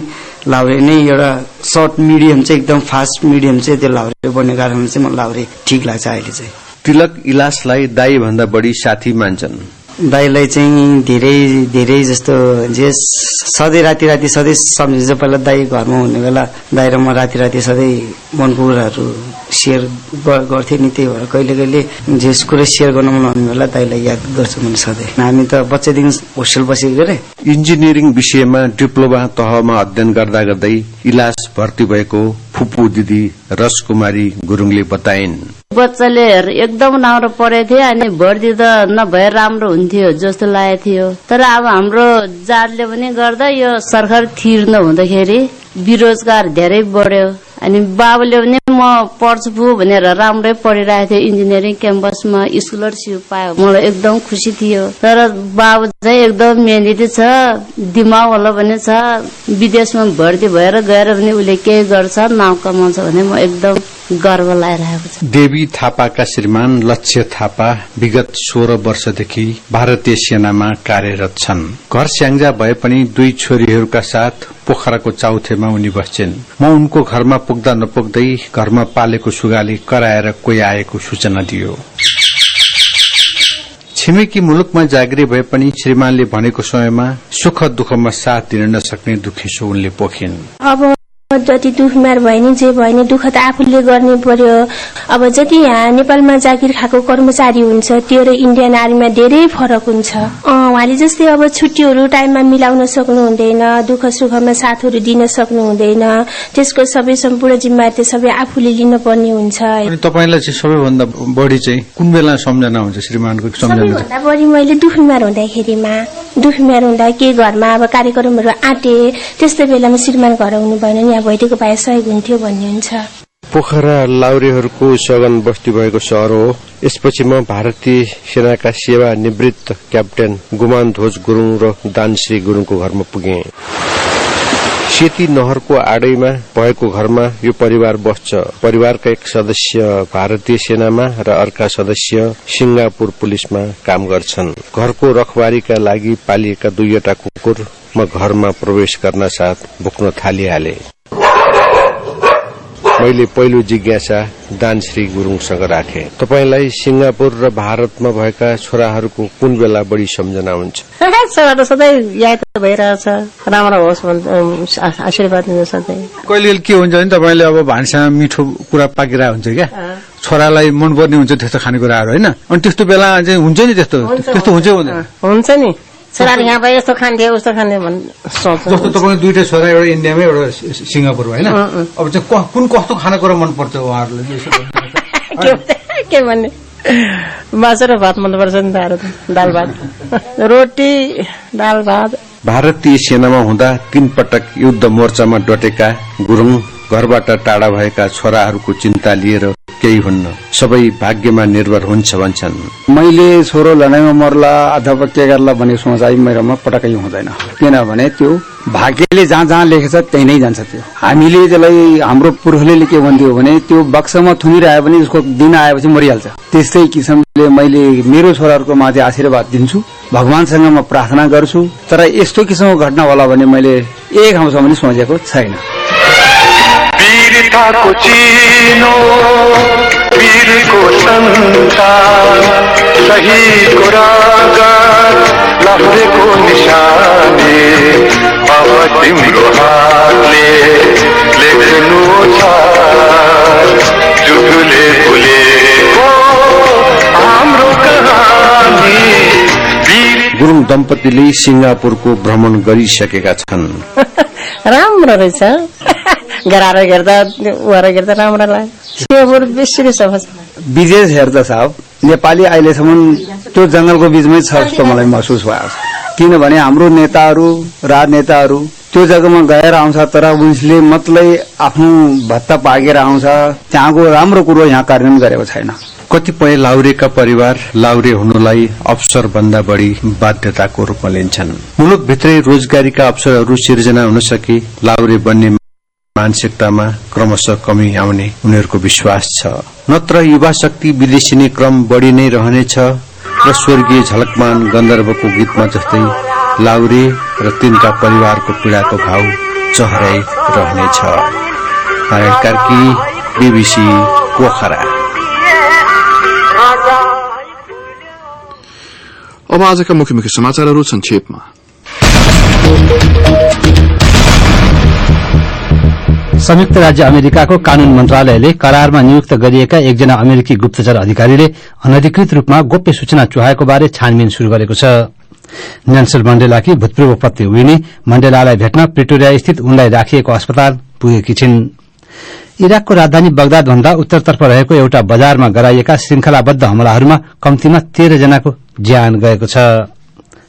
लाउरे नै एउटा सर्ट मिडियम चाहिँ एकदम फास्ट मिडियम चाहिँ त्यो लाउरे बन्ने कारणले चाहिँ मलाई लाउरे ठिक लाग्छ अहिले चाहिँ। तिलक इलासलाई दाई भन्दा बढी साथी मान्छन्। दाईलाई चाहिँ धेरै धेरै जस्तो जे सधैँ राति राति सधैँ सम्झिन्छ पहिला दाई घरमा हुने बेला दाई र म राति राति सधैँ मनको कुराहरू सेयर गर्थेँ नि त्यही भएर कहिले कहिले जे कुरा सेयर गर्न मन हुने बेला दाईलाई याद गर्छु मैले सधैँ। हामी त बच्चादेखि होस्टेल बसेको गरे इन्जिनियरिङ विषयमा डिप्लोमा तहमा अध्ययन गर्दा गर्दै इलाज भर्ती भएको फुपू दिदी रसकुमारी गुरुङले बताइन्। बच्चाले एकदम राम्रो पढेको थियो अनि भर्ती त नभए राम्रो हुन्थ्यो जस्तो लागेको थियो। तर अब हाम्रो जातले पनि गर्दा यो सरकार थिर नहुँदाखेरि बेरोजगार धेरै बढ्यो। अनि बाबुले पनि म पढ्छु भनेर राम्रै पढिरहेको थियो। इन्जिनियरिङ क्याम्पसमा स्कलरसिप पायो। मलाई एकदम खुसी थियो। तर बाबु चाहिँ एकदम मेहनती छ दिमाग होला भने छ। विदेशमा भर्ती भएर गएर पनि उसले केही गर्छ नाउँ कमाउँछ भने म एकदम गर्व लागिरहेको छ देवी थापाका श्रीमान लक्ष्य थापा विगत सोह्र वर्षदेखि भारतीय सेनामा कार्यरत छन्। घर स्याङ्जा भए पनि दुई छोरीहरूका साथ पोखराको चाउथेमा उनी बस्छन्। म उनको घरमा पुग्दा नपुग्दै घरमा पालेको सुगाले कराएर कोही आएको सूचना दियो। छिमेकी मुलुकमा जागिरी भए पनि श्रीमानले भनेको समयमा सुख दुःखमा साथ दिन नसक्ने दुखेसो उनले पोखिन्। अब जति दुखमार भयो नि जे भयो नि दुःख त आफूले गर्ने पर्यो। अब जति यहाँ नेपालमा जागिर खाएको कर्मचारी हुन्छ त्यो र इन्डियन आर्मीमा धेरै फरक हुन्छ। उहाँले जस्तै अब छुट्टीहरू टाइममा मिलाउन सक्नु हुँदैन दुःख सुखमा साथहरू दिन सक्नु हुँदैन। त्यसको सबै सम्पूर्ण जिम्मेवारी त सबै आफूले लिनुपर्ने हुन्छ। तपाईँलाई चाहिँ सबैभन्दा बढी चाहिँ कुन बेला सम्झना हुन्छ श्रीमानको सबैभन्दा बढी मैले दुख बिमार हुँदाखेरिमा। दुख बिमार हुँदा के घरमा अब कार्यक्रमहरू आँटे त्यस्तो बेलामा श्रीमान घर आउनु भएन नि यहाँ भइदिएको भए सहयोग हुन्थ्यो भन्ने हुन्छ। पोखरा लाउरेहरूको सगन बस्ती भएको सहर हो। यसपछि म भारतीय सेनाका सेवा निवृत्त क्याप्टेन गुमान ध्वज गुरूङ र दानश्री गुरूङको घरमा पुगे। सेती नहरको आडैमा भएको घरमा यो परिवार बस्छ। परिवारका एक सदस्य भारतीय सेनामा र अर्का सदस्य सिंगापुर पुलिसमा काम गर्छन्। घरको रखबारीका लागि पालिएका दुईवटा कुकुर म घरमा प्रवेश गर्न साथ भुक्न थालिहाले। मैले पहिलो जिज्ञासा दानश्री गुरूङसँग राखे। तपाईँलाई सिंगापुर र भारतमा भएका छोराहरूको कुन बेला बढी सम्झना हुन्छ? छोरा सधैँ याद भइरहेछ। राम्रो होस् आशीर्वाद सधैँ। कहिले के हुन्छ भने तपाईँले अब भान्सामा मिठो कुरा पाकिरहेको हुन्छ क्या। छोरालाई मनपर्ने हुन्छ त्यस्तो खानेकुराहरू होइन? अनि त्यस्तो बेला चाहिँ हुन्छ नि त्यस्तो? त्यस्तो हुन्छ हुन्छ नि। छोराले यहाँ भए यस्तो खान्थ्यो उस्तो खान्थ्यो भन्ने जस्तो तपाईँको दुइटा छोरा एउटा इन्डियामा एउटा सिङ्गापुरमा होइन। अब चाहिँ कुन कस्तो खानेकुरा मनपर्छ उहाँहरूलाई। के के भन्ने? मासु र भात मनपर्छ नि त अरू त। दाल भात। रोटी दाल भात। भारतीय सेनामा हुँदा तीन पटक युद्ध मोर्चामा डटेका गुरूङ घरबाट टाढा भएका छोराहरूको चिन्ता लिएर केही हुन्न। सबै भाग्यमा निर्भर हुन्छ भन्छन्। मैले छोरो लडाइँमा मर्ला अथवा के गर्ला भन्ने सोच आई मेरोमा पटक्कै हुँदैन। किनभने त्यो भाग्यले जहाँ जहाँ लेखेछ त्यही नै जान्छ त्यो। हामीले त्यसलाई हाम्रो पुर्खले के भन्थ्यो भने त्यो बक्समा थुनिरह्यो भने उसको दिन आएपछि मरिहाल्छ। त्यस्तै किसिमले मैले मेरो छोराहरूको माथि आशीर्वाद दिन्छु। भगवानसँग म प्रार्थना गर्छु। तर यस्तो किसिमको घटना होला भने मैले एक ठाउँसम्म पनि सोचेको छैन। वीरताको चिनो वीरको संसार शहीदको रागर लहरेको निशानी अब तिम्रो हातले लेख्नु छ। जुटुले भुलेको हाम्रो कहानी गुरूङ दम्पतिले सिंगापुरको भ्रमण गरिसकेका छन्। राम्रो रहेछ। गराएर हेर्दा उहाँहरू हेर्दा राम्रो लाग्यो। विदेश हेर्दा साहब नेपाली अहिलेसम्म त्यो जंगलको बीचमै छ जस्तो मलाई महसुस भएको छ। किनभने हाम्रो नेताहरू राजनेताहरू त्यो जग्गामा गएर आउँछ तर उसले मतलै आफ्नो भत्ता पाकेर आउँछ। त्यहाँको राम्रो कुरो यहाँ कार्यान्वयन गरेको छैन। कतिपय लाउरेका परिवार लाउरे हुनुलाई अवसर भन्दा बढ़ी बाध्यताको रूपमा लिन्छन्। मुलुकभित्रै रोजगारीका अवसरहरू सिर्जना हुन सके लाउरे बन्ने मानसिकतामा क्रमशः कमी आउने उनीहरूको विश्वास छ। नत्र युवा शक्ति विदेशिने क्रम बढ़ी नै रहनेछ र स्वर्गीय झलकमान गन्धर्वको गीतमा जस्तै लाउरे र तिनका परिवारको पीड़ाको भाव चहराइ रहनेछ। अब आजका मुख्य मुख्य समाचारहरू संक्षेपमा। संयुक्त राज्य अमेरिकाको कानून मन्त्रालयले करारमा नियुक्त गरिएका एकजना अमेरिकी गुप्तचर अधिकारीले अनधिकृत रूपमा गोप्य सूचना चुहाएको बारे छानबिन शुरू गरेको छ। नेल्सन मण्डेलाकी भूतपूर्व पत्नी विनी मण्डेलालाई भेट्न प्रिटोरिया स्थित उनलाई राखिएको अस्पताल पुगेकी छिन्। इराकको राजधानी बगदाद भन्दा उत्तरतर्फ रहेको एउटा बजारमा गराइएका श्रृंखलाबद्ध हमलाहरूमा कम्तीमा तेह्र जनाको ज्यान गएको छ।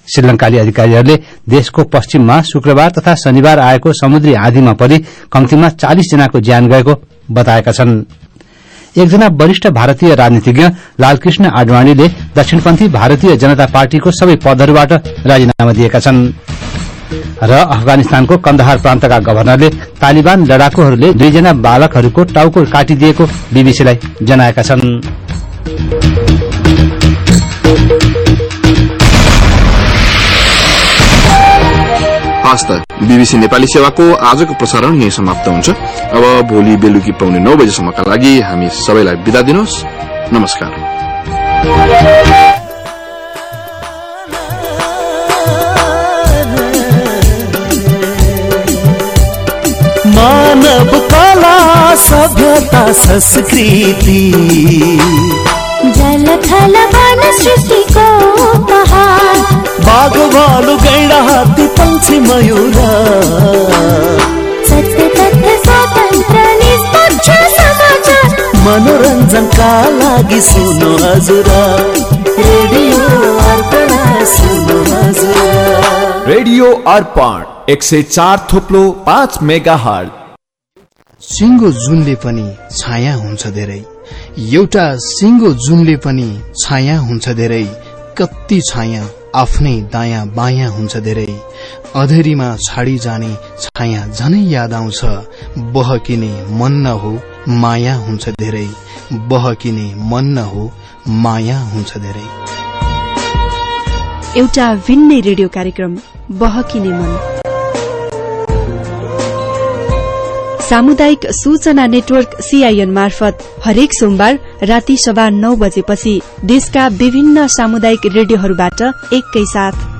श्रीलंकाली अधिकारीहरूले देशको पश्चिममा शुक्रबार तथा शनिबार आएको समुद्री आँधीमा परि कम्तीमा चालिस जनाको ज्यान गएको बताएका छन्। एकजना वरिष्ठ भारतीय राजनीतिज्ञ लालकृष्ण आडवाणीले दक्षिणपन्थी भारतीय जनता पार्टीको सबै पदहरूबाट राजीनामा दिएका छन्। र अफगानिस्तानको कन्दहार प्रान्तका गवर्नरले तालिबान लडाकुहरूले दुईजना बालकहरूको टाउको काटिदिएको बीबीसीलाई जनाएका छन्। हस्त बीबीसी नेपाली सेवाको आजको प्रसारण यही समाप्त हुन्छ। अब भोलि बेलुकी पाउने नौ बजेसम्मका लागि हामी सबैलाई विदा दिनुहोस्। नमस्कार। मानव कला सभ्यता संस्कृति। जल थल वन सृष्टिको उपहार। बाग गोरु गैडा हात्ती पन्छी मयूर मनोरञ्जनका लागि सुन्नु हजुर रेडियो अर्पण सुन्नु हजुर रेडियो अर्पण एक सय चार थोप्लो पाँच मेगा हट सिङ्गो जुनले पनि छाया हुन्छ धेरै एउटा सिङ्गो जुनले पनि छाया हुन्छ धेरै कति छाया आफ्नै दायाँ बायाँ हुन्छ धेरै। अधेरीमा छाडी जाने छाया झनै याद आउँछ। बहकिने मन न हो माया हुन्छ धेरै। बहकिने मन न हो माया हुन्छ धेरै। एउटा भिन्नै रेडियो कार्यक्रम बहकिने मन। सामुदायिक सूचना नेटवर्क सीआईएन मार्फत हरेक सोमबार राति सभा नौ बजेपछि देशका विभिन्न सामुदायिक रेडियोहरूबाट एकैसाथ।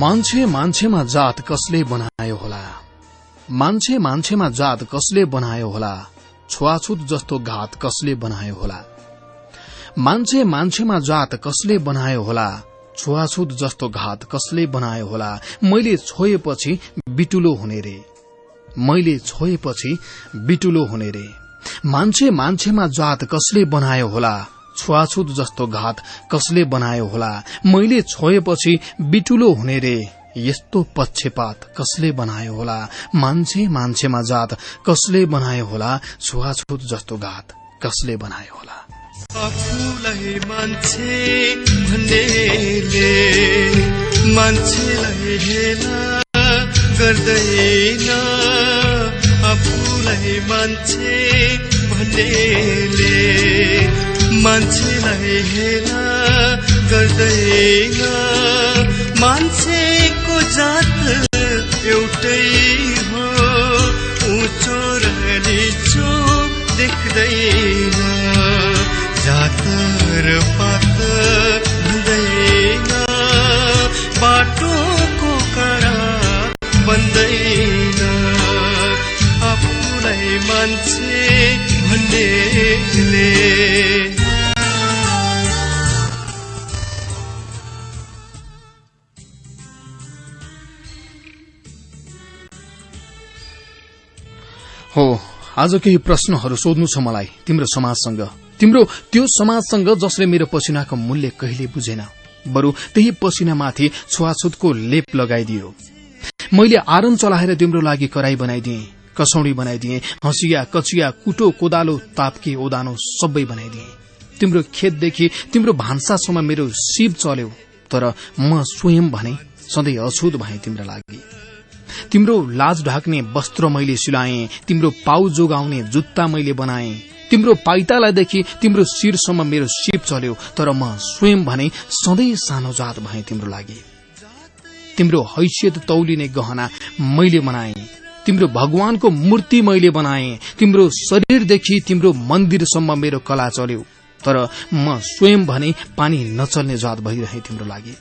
मान्छे मान्छेमा जात कसले बनायो होला? मान्छे मान्छेमा जात कसले बनायो होला? छुवाछुत जस्तो घात कसले बनायो होला? मान्छे मान्छेमा जात कसले बनायो होला? छुवाछुत जस्तो घात कसले बनायो होला? मैले छोएपछि बिटुलो हुने रे। मैले छोएपछि बिटुलो हुने रे। मान्छे मान्छेमा जात कसले बनायो होला? छुवाछुत जस्तो घात कसले बनायो होला? मैले छोएपछि बिटुलो हुने रे। यस्तो पक्षपात कसले बनायो होला? मान्छे मान्छेमा जात कसले बनायो होला? छुवाछुत जस्तो घात कसले बनायो होला? आफूलाई मान्छे भन्नेले मान्छेलाई हेला गर्दैन मान्छेको जात एउटै हो उँचो र निचो देख्दैन। जात र पात हुँदैन बाटोको करा बन्दैन। आफूलाई मान्छे भन्नेले हो। आज केही प्रश्नहरू सोध्नु छ मलाई तिम्रो समाजसँग। तिम्रो त्यो समाजसँग जसले मेरो पसिनाको मूल्य कहिले बुझेन। बरु त्यही पसिनामाथि छुवाछुतको लेप लगाइदियो। मैले आरन चलाएर तिम्रो लागि कराई बनाइदिए कसौडी बनाइदिए हँसिया कचिया कुटो कोदालो तापके ओदानो सबै बनाइदिए। तिम्रो खेतदेखि तिम्रो भान्सासम्म मेरो शिव चल्यो तर म स्वयं भने सधैँ अछुत भए तिम्रो लागि। तिम्रो लाज ढाक्ने वस्त्र मैले सिलाएँ तिम्रो पाउ जोगाउने जुत्ता मैले बनाएँ। तिम्रो पाइतालादेखि तिम्रो शिरसम्म मेरो शिव चल्यो तर म स्वयं भने सधैँ सानो जात भए तिम्रो लागि। तिम्रो हैसियत तौलिने गहना मैले बनाएँ तिम्रो भगवानको मूर्ति मैले बनाएँ तिम्रो शरीरदेखि तिम्रो मन्दिरसम्म मेरो कला चल्यो तर म स्वयं भने पानी नचल्ने जात भइरहे तिम्रो लागि।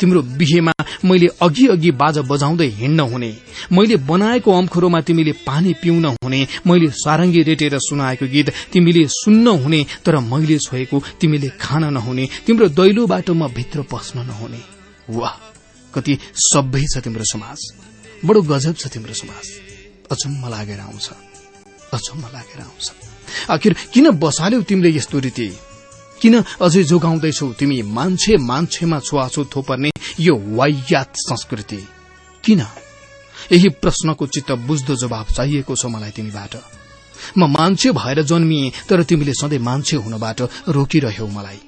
तिम्रो बिहेमा मैले अघि अघि बाजा बजाउँदै हिँड्न हुने। मैले बनाएको अम्खुरोमा तिमीले पानी पिउन हुने। मैले सारङ्गी रेटेर सुनाएको गीत तिमीले सुन्न हुने तर मैले छोएको तिमीले खान नहुने। तिम्रो दैलो बाटो म भित्र पस्न नहुने। वाह कति सभ्य छ तिम्रो समाज। बडो गजब छ तिम्रो समाज। अचम्म लागेर आउँछ। अचम्म लागेर आउँछ। आखिर किन बसाल्यौ तिमीले यस्तो रीति? किन अझै जोगाउँदैछौ? तिमी मान्छे मान्छेमा छुवाछुत थोपर्ने यो वायात संस्कृति। किन? यही प्रश्नको चित्त बुझ्दो जवाब चाहिएको छ मलाई तिमीबाट। म मान्छे भएर जन्मिए तर तिमीले सधैँ मान्छे हुनबाट रोकिरह्यौ मलाई।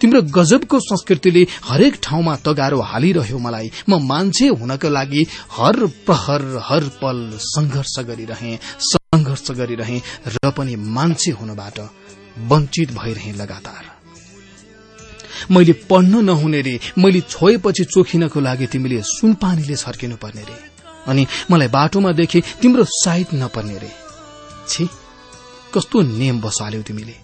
तिम्रो गजबको संस्कृतिले हरेक ठाउँमा तगारो हालिरह्यो मलाई। म मान्छे हुनका लागि हर प्रहर हर पल संघर्ष गरिरहे संघर्ष गरिरहे र पनि मान्छे हुनबाट वञ्चित भइरहे लगातार। मैले पढ्न नहुने रे मैले छोएपछि चोखिनको लागि तिमीले सुनपानीले छर्किनु पर्ने रे। अनि मलाई बाटोमा देखे तिम्रो साइत नपर्ने रे। छि कस्तो नियम बसाल्यौ तिमीले।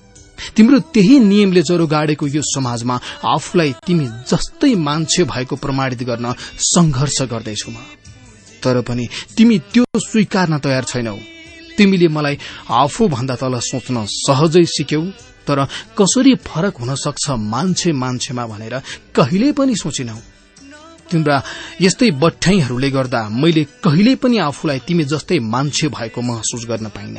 तिम्रो त्यही नियमले जरो गाडेको यो समाजमा आफूलाई तिमी जस्तै मान्छे भएको प्रमाणित गर्न संघर्ष गर्दैछु म तर पनि तिमी त्यो स्वीकार्न तयार छैनौ। तिमीले मलाई आफू भन्दा तल सोच्न सहजै सिक्यौ तर कसरी फरक हुन सक्छ मान्छे मान्छेमा भनेर कहिल्यै पनि सोचिनौ। तिम्रा यस्तै बठ्याईहरूले गर्दा मैले कहिल्यै पनि आफूलाई तिमी जस्तै मान्छे भएको महसुस गर्न पाइन।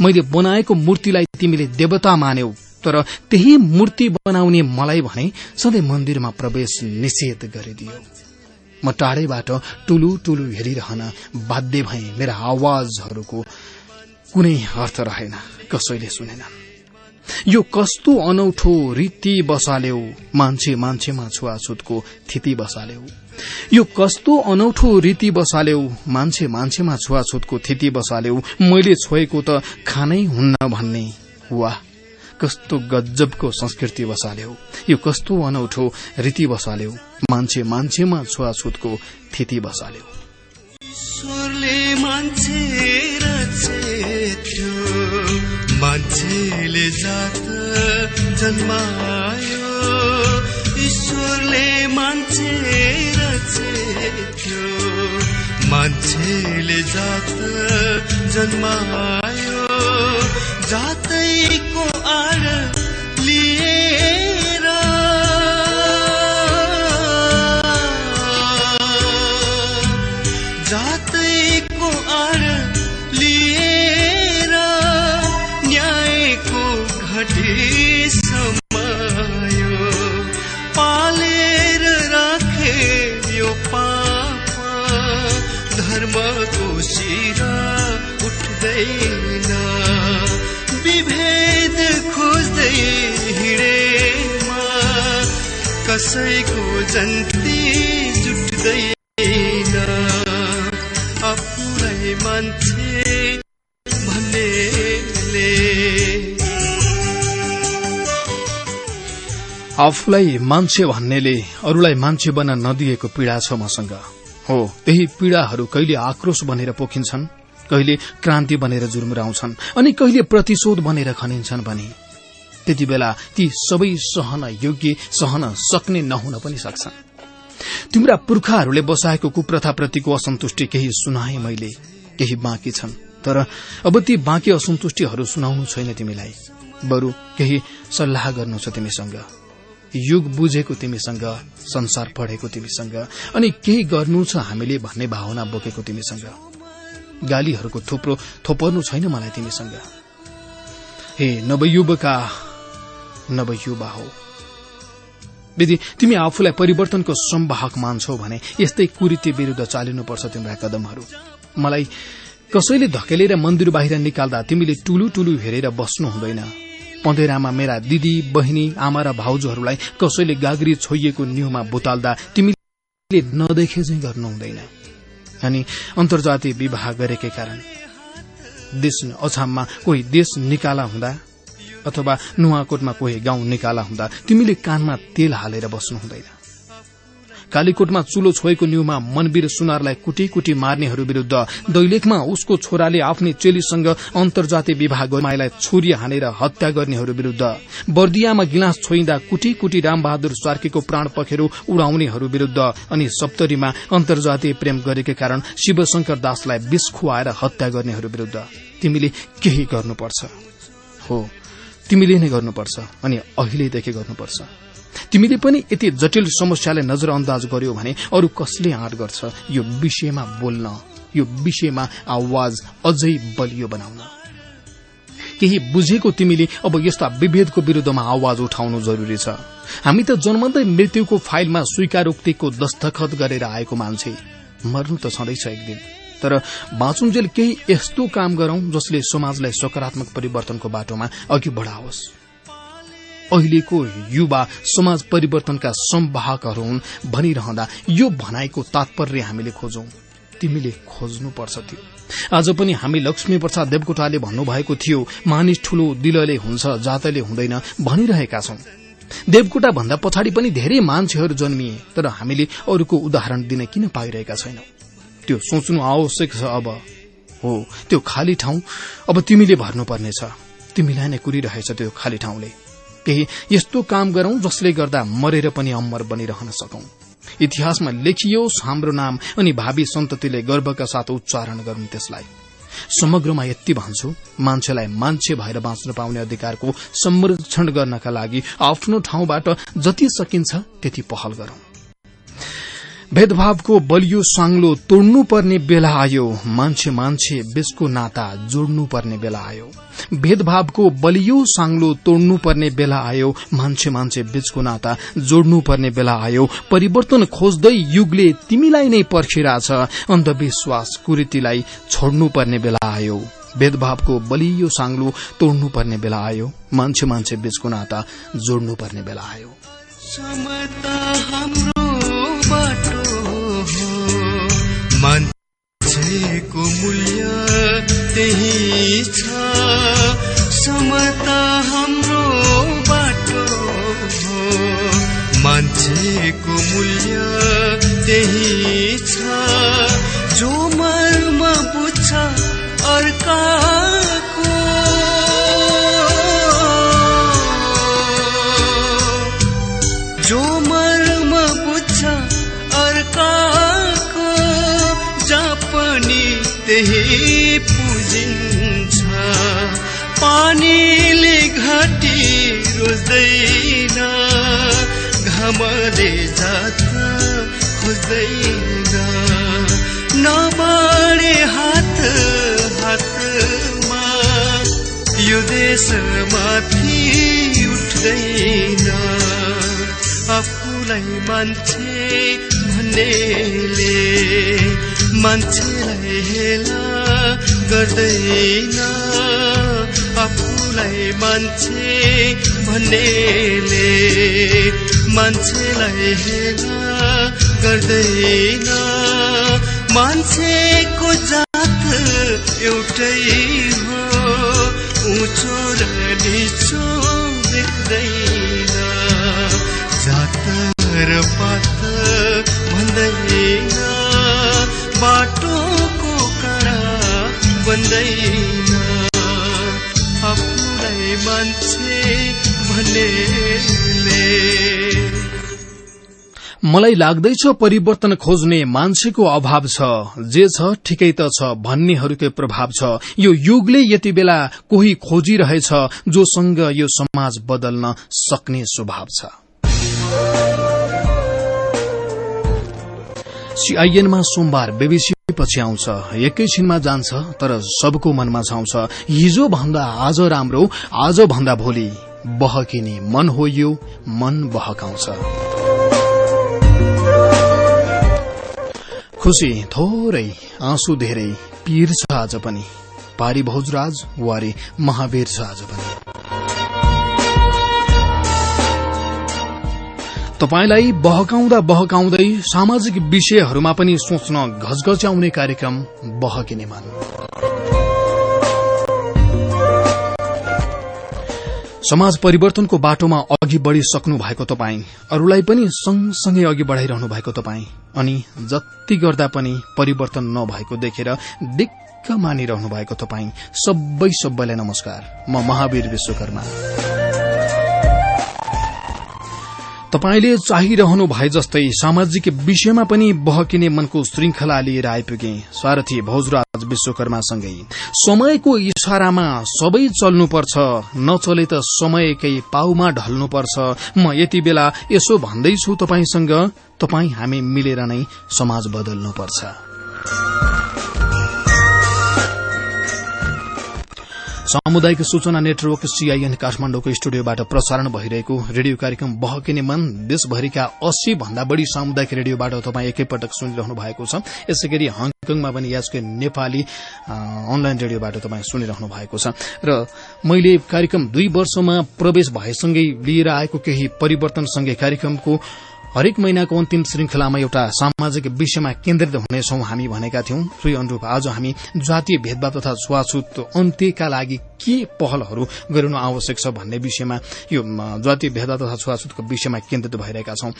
मैले बनाएको मूर्तिलाई तिमीले देवता मान्यौ तर त्यही मूर्ति बनाउने मलाई भने सधैँ मन्दिरमा प्रवेश निषेध गरिदियो। म टाढैबाट टुलु टुलु हेरिरहन बाध्य भए। मेरा आवाजहरूको कुनै अर्थ रहेन। कसैले सुनेनन् यो कस्तो अनौठो रीति बसाल्यौ। मान्छे मान्छेमा छुवाछुतको थिति बसाल्यौ। यो कस्तो अनौठो रीति बसाल्यौ। मान्छे मान्छेमा छुवाछुतको थिति बसाल्यौ। मैले छोएको त खानै हुन्न भन्ने। वाह! कस्तो गजबको संस्कृति बसाल्यौ। यो कस्तो अनौठो रीति बसाल्यौ। मान्छे मान्छेमा छुवाछुतको थिति बसाल्यौ। मान्छेले जात जन्मायो। ईश्वरले मान्छे रचेथ्यो। मान्छेले जात जन्मायो। जातैको आड लिएर जातैको आड लिएर न्यायको घटी समायो। पालेर राखे यो पाप। धर्मको शिरा उठ्दैन कसैको जन्ती जुट्दैन। आफूलाई मान्छे भन्नेले आफूलाई मान्छे भन्नेले अरूलाई मान्छे बन्न नदिएको पीड़ा छ मसँग। हो त्यही पीड़ाहरू कहिले आक्रोश बनेर पोखिन्छन् कहिले क्रान्ति बनेर जुर्मुराउँछन् अनि कहिले प्रतिशोध बनेर खनिन्छन् भने त्यति बेला ती सबै सहन योग्य सहन सक्ने नहुन पनि सक्छन्। तिम्रा पुर्खाहरूले बसाएको कुप्रथाप्रतिको असन्तुष्टि केही सुनाए मैले केही बाँकी छन्। तर अब ती बाँकी असन्तुष्टिहरू सुनाउनु छैन तिमीलाई। बरु केही सल्लाह गर्नु छ तिमीसँग। युग बुझेको तिमीसँग संसार पढेको तिमीसँग अनि केही गर्नु छ हामीले भन्ने भावना बोकेको तिमीसँग। गालीहरूको थुप्रो थोपर्नु छैन मलाई तिमीसँग। हे नवयुवका नवयुवा हो यदि तिमी आफूलाई परिवर्तनको सम्वाहक मान्छौ भने यस्तै कुरीति विरूद्ध चालिनुपर्छ तिम्रा कदमहरू। मलाई कसैले धकेलेर मन्दिर बाहिर निकाल्दा तिमीले टुलु टुलु हेरेर बस्नु हुँदैन। पँधेरामा मेरा दिदी बहिनी आमा र भाउजूहरूलाई कसैले गाग्री छोइएको न्युमा बुताल्दा तिमीले नदेखे गर्नु हुँदैन। अनि अन्तर्जातीय विवाह गरेकै कारण। देश अछाममा कोही देश निकाला हुँदा अथवा नुवाकोटमा कोही गाउँ निकाला हुँदा तिमीले कानमा तेल हालेर बस्नु हुँदैन। कालीकोटमा चुलो छोएको न्युमा मनवीर सुनारलाई कुटी कुटी मार्नेहरू विरूद्ध दैलेखमा उसको छोराले आफ्नै चेलीसँग अन्तर्जातीय विवाह माईलाई छुरी हानेर हत्या गर्नेहरू विरूद्ध बर्दियामा गिलास छोइँदा कुटी कुटी रामबहादुर सार्कीको प्राण पखेरो उडाउनेहरू विरूद्ध अनि सप्तरीमा अन्तर्जातीय प्रेम गरेकै कारण शिवशंकर दासलाई विष खुवाएर हत्या गर्नेहरू विरूद्ध। तिमीले केही गर्नुपर्छ। तिमीले नै गर्नुपर्छ अनि अहिलेदेखि गर्नुपर्छ। तिमीले पनि यति जटिल समस्यालाई नजरअन्दाज गर्यो भने अरू कसले आँट गर्छ? यो विषयमा बोल्न यो विषयमा आवाज अझै बलियो बनाउन। केही बुझेको तिमीले अब यस्ता विभेदको विरूद्धमा आवाज उठाउनु जरूरी छ। हामी त जन्मँदै मृत्युको फाइलमा स्वीकारोक्तिको दस्तखत गरेर आएको मान्छे। मर्नु त छँदैछ एक दिन तर बाँचुन्जेल केही यस्तो काम गरौं जसले समाजलाई सकारात्मक परिवर्तनको बाटोमा अघि बढ़ाओस्। अहिलेको युवा समाज परिवर्तनका सम्वाहकहरू हुन् भनिरहँदा यो भनाइको तात्पर्य हामीले खोजौं। तिमीले खोज्नुपर्छ त्यो। आज पनि हामी लक्ष्मी प्रसाद देवकोटाले भन्नुभएको थियो मानिस ठूलो दिलले हुन्छ जातले हुँदैन भनिरहेका छौं। देवकोटा भन्दा पछाडि पनि धेरै मान्छेहरू जन्मिए तर हामीले अरूको उदाहरण दिन किन पाइरहेका छैनौं? त्यो सोच्नु आवश्यक छ अब। हो त्यो खाली ठाउँ अब तिमीले भर्नुपर्नेछ। तिमीलाई नै कुरिरहेछ त्यो खाली ठाउँले। केही यस्तो काम गरौं जसले गर्दा मरेर पनि अमर बनिरहन सकौं। इतिहासमा लेखियोस् हाम्रो नाम अनि भावी सन्ततिले गर्वका साथ उच्चारण गरून् त्यसलाई। समग्रमा यति भन्छु मान्छेलाई मान्छे भएर बाँच्न पाउने अधिकारको संरक्षण गर्नका लागि आफ्नो ठाउँबाट जति सकिन्छ त्यति पहल गरौं। भेदभावको बलियो साङ्लो तोड्नु पर्ने बेला आयो। मान्छे मान्छे बीचको नाता जोड्नु पर्ने बेला आयो। भेदभावको बलियो साङ्लो तोड्नु पर्ने बेला आयो। मान्छे मान्छे बीचको नाता जोड्नु पर्ने बेला आयो। परिवर्तन खोज्दै युगले तिमीलाई नै पर्खिरहेछ। अन्धविश्वास कुरीतिलाई छोड्नु पर्ने बेला आयो। भेदभावको बलियो साङ्लो तोड्नु पर्ने बेला आयो। मान्छे मान्छे बीचको नाता जोड्नु पर्ने बेला आयो। मान्छेको मूल्य त्यही छ। समता हाम्रो बाटो हो। मान्छेको मूल्य त्यही छ। जो मर्म बुझ्छ अर्काको रोज्दैन घामले जात खोज्दैन नबाडे हात हातमा यो देश माथि उठ्दैन। आफूलाई मान्छे भन्नेले मान्छेलाई हेला गर्दैन। आफूलाई मान्छे भन्नेले मान्छेलाई हेला गर्दैन। मान्छेको जात एउटै हो उँचो र निचो देख्दैन। जात र पात भन्दैन बाटोको बन्दैन आफूलाई मलाई लाग्दैछ परिवर्तन खोज्ने मान्छेको अभाव छ। जे छ ठिकै त छ भन्नेहरूकै प्रभाव छ। यो युगले यति बेला कोही खोजिरहेछ जोसँग यो समाज बदल्न सक्ने स्वभाव छ। सीआईएनमा सोमबार बेबिसी पछि आउँछ एकैछिनमा जान्छ तर सबको मनमा छाउँछ हिजो भन्दा आज राम्रो आज भन्दा भोलि बहकिने मन हो यो मन बहकाउँछ। खुशी थोरै आँसु धेरै पीर छ आज पनि। पारी भोजराज वारी महावीर छ आज पनि। तपाईलाई बहकाउँदा बहकाउँदै सामाजिक विषयहरूमा पनि सोच्न घचघच्याउने कार्यक्रम बहकिने मन। समाज परिवर्तनको बाटोमा अघि बढ़िसक्नु भएको तपाईँ अरूलाई पनि सँगसँगै अघि बढ़ाइरहनु भएको तपाईँ अनि जति गर्दा पनि परिवर्तन नभएको देखेर दिक्क मानिरहनु भएको तपाईँ सबै सबैलाई नमस्कार। म महावीर विश्वकर्मा। तपाईँले चाहिरहनु भए जस्तै सामाजिक विषयमा पनि बहकिने मनको श्रृंखला लिएर आइपुगे। सारथी भोजराज विश्वकर्मासँगै। समयको इशारामा सबै चल्नुपर्छ नचले त समयकै पाउमा ढल्नुपर्छ। म यति बेला यसो भन्दैछु तपाईँसँग तपाईँ हामी मिलेर नै समाज बदल्नुपर्छ। सामुदायिक सूचना नेटवर्क सीआईएन काठमाडौँको स्टुडियोबाट प्रसारण भइरहेको रेडियो कार्यक्रम बहकिने मन देशभरिका अस्सी भन्दा बढ़ी सामुदायिक रेडियोबाट तपाईँ एकैपटक सुनिरहनु भएको छ। यसै गरी हङकङमा पनि यसको नेपाली अनलाइन रेडियोबाट तपाईँ सुनिरहनु भएको छ। र मैले कार्यक्रम दुई वर्षमा प्रवेश भएसँगै लिएर आएको केही परिवर्तनसँगै कार्यक्रमको हरेक महिनाको अन्तिम श्रृंखलामा एउटा सामाजिक विषयमा केन्द्रित हुनेछौं हामी भनेका थियौं। सोही अनुरूप आज हामी जातीय भेदभाव तथा छुवाछुत अन्त्यका लागि के पहलहरू गरिनु आवश्यक छ भन्ने विषयमा यो जातीय भेदभाव तथा छुवाछुतको विषयमा केन्द्रित भइरहेका छौं।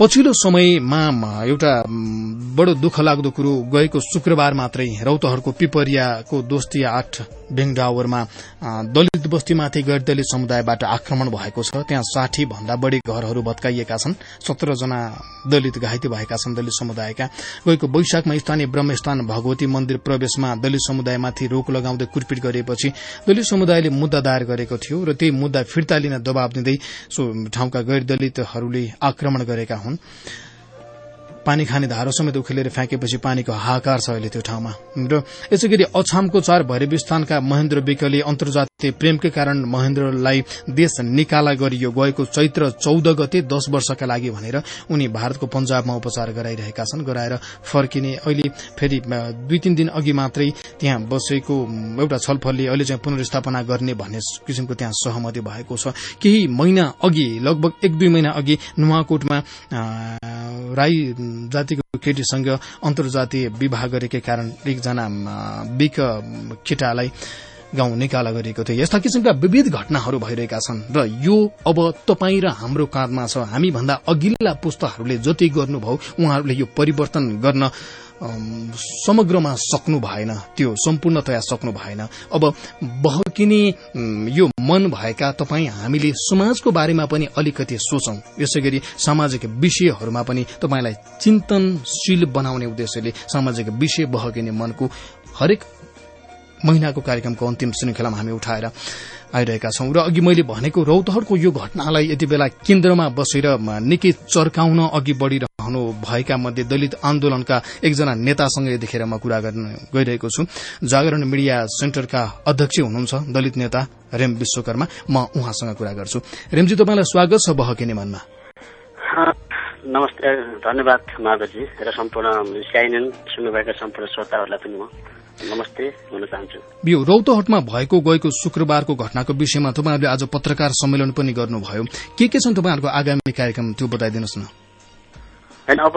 पछिल्लो समयमा एउटा बडो दुःख लाग्दो कुरो गएको शुक्रबार मात्रै रौतहटको पिपरियाको दोस्ती आठ बेङडावरमा अ, दलित बस्तीमाथि गैर दलित समुदायबाट आक्रमण भएको छ। त्यहाँ साठी भन्दा बढ़ी घरहरू भत्काइएका छन्। सत्र जना दलित घाइते भएका छन् दलित समुदायका। गएको वैशाखमा स्थानीय ब्रह्मस्थान भगवती मन्दिर प्रवेशमा दलित समुदायमाथि रोक लगाउँदै कुटपिट गरेपछि दलित समुदायले मुद्दा दायर गरेको थियो र त्यही मुद्दा फिर्ता लिन दबाव दिँदै सो ठाउँका गैर दलितहरूले आक्रमण गरेका हुन्। पानी खाने धारो समेत उखेलेर फ्याँकेपछि पानीको हाहाकार छ अहिले त्यो ठाउँमा। र यसै गरी अछामको चार भैरवी स्थानका महेन्द्र विकले अन्तर्जातीय प्रेमकै कारण महेन्द्रलाई देश निकाला गरियो गएको चैत्र चौध गते दश वर्षका लागि भनेर उनी भारतको पञ्जाबमा उपचार गराइरहेका छन् गराएर फर्किने। अहिले फेरि दुई तीन दिन अघि मात्रै त्यहाँ बसेको एउटा छलफलले अहिले चाहिँ पुनर्स्थापना गर्ने भन्ने किसिमको त्यहाँ सहमति भएको छ। केही महिना अघि लगभग एक दुई महिना अघि नुवाकोटमा राई जातिको केटीसँग अन्तर्जातीय विवाह गरेकै कारण एकजना बिक केटालाई गाउँ निकाला गरिएको थियो। यस्ता किसिमका विविध घटनाहरू भइरहेका छन् र यो अब तपाईँ र हाम्रो काँधमा छ। हामी भन्दा अघिल्ला पुस्ताहरूले जति गर्नुभयो उहाँहरूले यो परिवर्तन गर्न समग्रमा सक्नु भएन त्यो सम्पूर्णतया सक्नु भएन। अब बहकिने यो मन भएका तपाईँ हामीले समाजको बारेमा पनि अलिकति सोचौं। यसै गरी सामाजिक विषयहरूमा पनि तपाईँलाई चिन्तनशील बनाउने उद्देश्यले सामाजिक विषय बहकिने मनको हरेक महिनाको कार्यक्रमको अन्तिम श्रृंखलामा हामी उठाएर आइरहेका छौं। र अघि मैले भनेको रौतहटको यो घटनालाई यति बेला केन्द्रमा बसेर निकै चर्काउन अघि बढ़िरहनु भएका मध्ये दलित आन्दोलनका एकजना नेतासँग यतिखेर म कुरा गर्न गइरहेको छु। जागरण मिडिया सेन्टरका अध्यक्ष हुनुहुन्छ दलित नेता रेम विश्वकर्मा। म उहाँसँग कुरा गर्छु। रेमजी तपाईँलाई स्वागत छ बहकिने मनमा। नमस्ते धन्यवाद माधवजी र सम्पूर्ण सिआइएनएन सुन्नुभएका सम्पूर्ण श्रोताहरूलाई पनि म। नमस्ते भन्न चाहन्छु। यो रौतहटमा भएको गएको शुक्रबारको घटनाको विषयमा तपाईँहरूले आज पत्रकार सम्मेलन पनि गर्नुभयो। के के छन् तपाईँहरूको आगामी कार्यक्रम? त्यो बताइदिनुहोस् न। होइन अब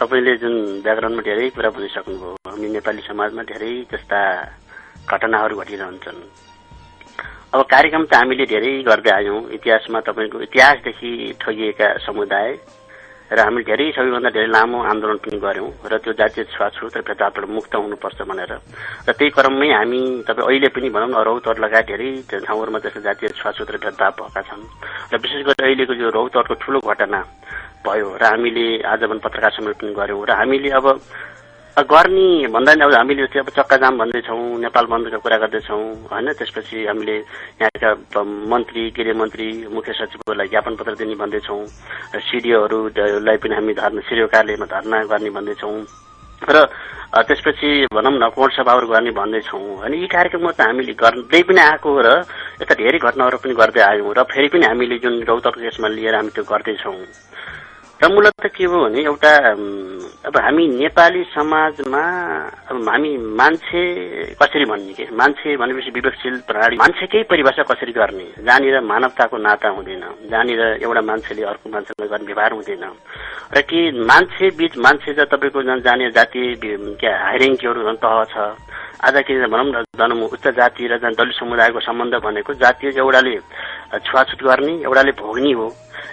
तपाईँले जुन व्याकरणमा धेरै कुरा भनिसक्नुभयो हामी नेपाली समाजमा धेरै त्यस्ता घटनाहरू घटिरहन्छन्। अब कार्यक्रम त हामीले धेरै गर्दै आयौँ। इतिहासमा तपाईँको इतिहासदेखि ठगिएका समुदाय र हामीले धेरै सबैभन्दा धेरै लामो आन्दोलन पनि गर्यौं र त्यो जातीय छुवाछुत र भेदभावबाट मुक्त हुनुपर्छ भनेर। र त्यही क्रममै हामी तपाईँ अहिले पनि भनौँ न रौतहट लगायत धेरै ठाउँहरूमा त्यस्तो जातीय छुवाछुत र भेदभाव भएका छन्। र विशेष गरी अहिलेको यो रौतहटको ठूलो घटना भयो र हामीले आज पनि पत्रकार सम्मेलन पनि गर्यौं र हामीले अब गर्ने भन्दा नि अब हामीले चाहिँ अब चक्का जाम भन्दैछौँ नेपाल बन्दका कुरा गर्दैछौँ होइन? त्यसपछि हामीले यहाँका मन्त्री गृहमन्त्री मुख्य सचिवहरूलाई ज्ञापन पत्र दिने भन्दैछौँ सिडिओहरूलाई पनि हामी धर्ना सिडिओ कार्यालयमा धर्ना गर्ने भन्दैछौँ र त्यसपछि भनौँ न कोण सभाहरू गर्ने भन्दैछौँ होइन यी कार्यक्रममा त हामीले गर्दै पनि आएको र यस्ता धेरै घटनाहरू पनि गर्दै आयौँ र फेरि पनि हामीले जुन रौतको केसमा लिएर हामी त्यो गर्दैछौँ। र मूलत के हो भने एउटा अब हामी नेपाली समाजमा अब हामी मान्छे कसरी भन्ने के? मान्छे भनेपछि विवेकशील प्रणाली। मान्छेकै परिभाषा कसरी गर्ने? जहाँनिर मानवताको नाता हुँदैन। जहाँनिर एउटा मान्छेले अर्को मान्छेलाई गर्ने व्यवहार हुँदैन। र के मान्छे बीच मान्छे त तपाईँको झन् जहाँनिर जातीय वि- के हाइरेङ्कीहरू झन् तह छ। आज के भनौँ न झन् उच्च जाति र झन् दलित समुदायको सम्बन्ध भनेको जातीय एउटाले छुवाछुत गर्ने एउटाले भोग्ने हो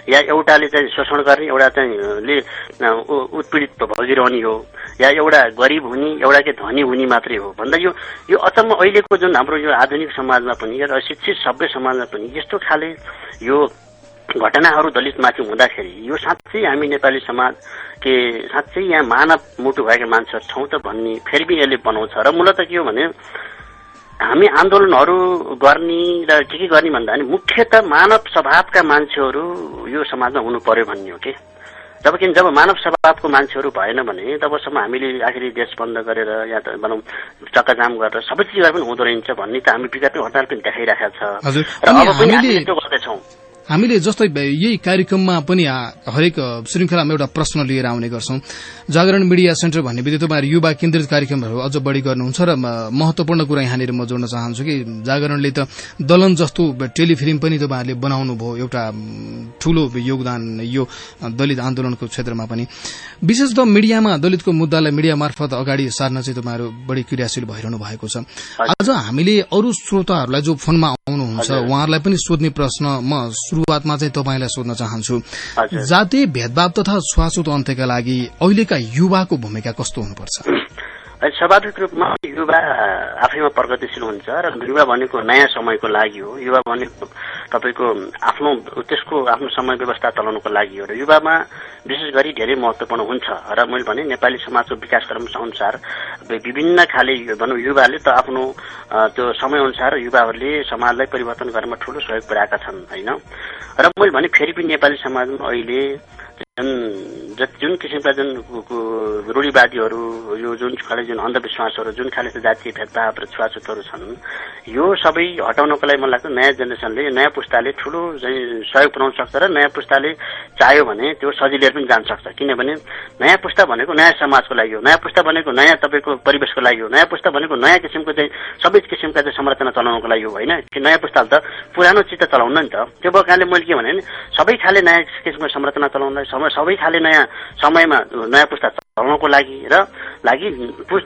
या एउटाले चाहिँ शोषण गर्ने एउटा चाहिँ उत्पीडित भगिरहने हो या एउटा गरिब हुने एउटा के धनी हुने मात्रै हो। भन्दा यो यो अचम्म अहिलेको जुन हाम्रो यो आधुनिक समाजमा पनि या शिक्षित सभ्य समाजमा पनि यस्तो खाले यो घटनाहरू दलितमाथि हुँदाखेरि यो साँच्चै हामी नेपाली समाज के साँच्चै यहाँ मानव मुटु भएका मान्छेहरू छौँ त भन्ने फेरि पनि यसले बनाउँछ। र मूलत के हो भने हामी आन्दोलनहरू गर्ने र के के गर्ने भन्दा पनि मुख्यत मानव स्वभावका मान्छेहरू यो समाजमा हुनु पर्यो भन्ने हो कि? जब कि जब मानव स्वभावको मान्छेहरू भएन भने तबसम्म हामीले आखिरी देश बन्द गरेर या त भनौँ चक्काजाम गरेर सबै चिज गरेर पनि हुँदो रहेछ भन्ने त हामी विगतमै हडताल पनि देखाइरहेका छ। र अब पनि गर्दैछौँ। हामीले जस्तै यही कार्यक्रममा पनि हरेक श्रृंखलामा एउटा प्रश्न लिएर आउने गर्छौं। जागरण मिडिया सेन्टर भन्ने बित्तिकै तपाईँहरू युवा केन्द्रित कार्यक्रमहरू अझ बढ़ी गर्नुहुन्छ र महत्वपूर्ण कुरा यहाँनिर म जोड्न चाहन्छु कि जागरणले त दलन जस्तो टेलिफिल्म पनि तपाईँहरूले बनाउनु भयो एउटा ठूलो योगदान यो दलित आन्दोलनको क्षेत्रमा पनि। विशेषतः मिडियामा दलितको मुद्दालाई मिडिया मार्फत अगाडि सार्न चाहिँ तपाईँहरू बढ़ी क्रियाशील भइरहनु भएको छ। आज हामीले अरू श्रोताहरूलाई जो फोनमा आउनुहुन्छ उहाँहरूलाई पनि सोध्ने प्रश्न म शुरूआतमा चाहिँ तपाईँलाई सोध्न चाहन्छु। जातीय भेदभाव तथा छुवाछुत अन्त्यका लागि अहिलेका युवाको भूमिका कस्तो हुनुपर्छ स्वाभाविक रूपमा युवा आफैमा प्रगतिशील हुन्छ र युवा भनेको नयाँ समयको लागि हो। युवा भनेको तपाईँको आफ्नो त्यसको आफ्नो समय व्यवस्था चलाउनको लागि हो र युवामा विशेष गरी धेरै महत्वपूर्ण हुन्छ र मैले भने नेपाली समाजको विकास क्रम अनुसार विभिन्न खाले भनौँ युवाले त आफ्नो त्यो समय अनुसार युवाहरूले समाजलाई परिवर्तन गर्नमा ठूलो सहयोग पुर्याएका छन् होइन? र मैले भने फेरि पनि नेपाली समाजमा अहिले जुन जुन किसिमका जुन रूढिवादीहरू यो जुन खाले जुन अन्धविश्वासहरू जुन खाले जातीय भेदभाव र छुवाछुतहरू छन् यो सबै हटाउनको लागि मलाई लाग्छ नयाँ जेनेरेसनले नयाँ पुस्ताले ठूलो चाहिँ सहयोग पुर्याउन सक्छ र नयाँ पुस्ताले चाह्यो भने त्यो सजिलै पनि जान सक्छ। किनभने नयाँ पुस्ता भनेको नयाँ समाजको लागि हो नयाँ पुस्ता भनेको नयाँ तपाईँको परिवेशको लागि हो नयाँ पुस्ता भनेको नयाँ किसिमको चाहिँ सबै किसिमका चाहिँ संरचना चलाउनको लागि हो होइन? नयाँ पुस्ताले त पुरानो चिज त चलाउन नि त। त्यो भएको मैले के भने सबै खाले नयाँ किसिमको संरचना चलाउनलाई सबै खाले नयाँ समयमा नयाँ पुस्ता चलाउनको लागि र लागि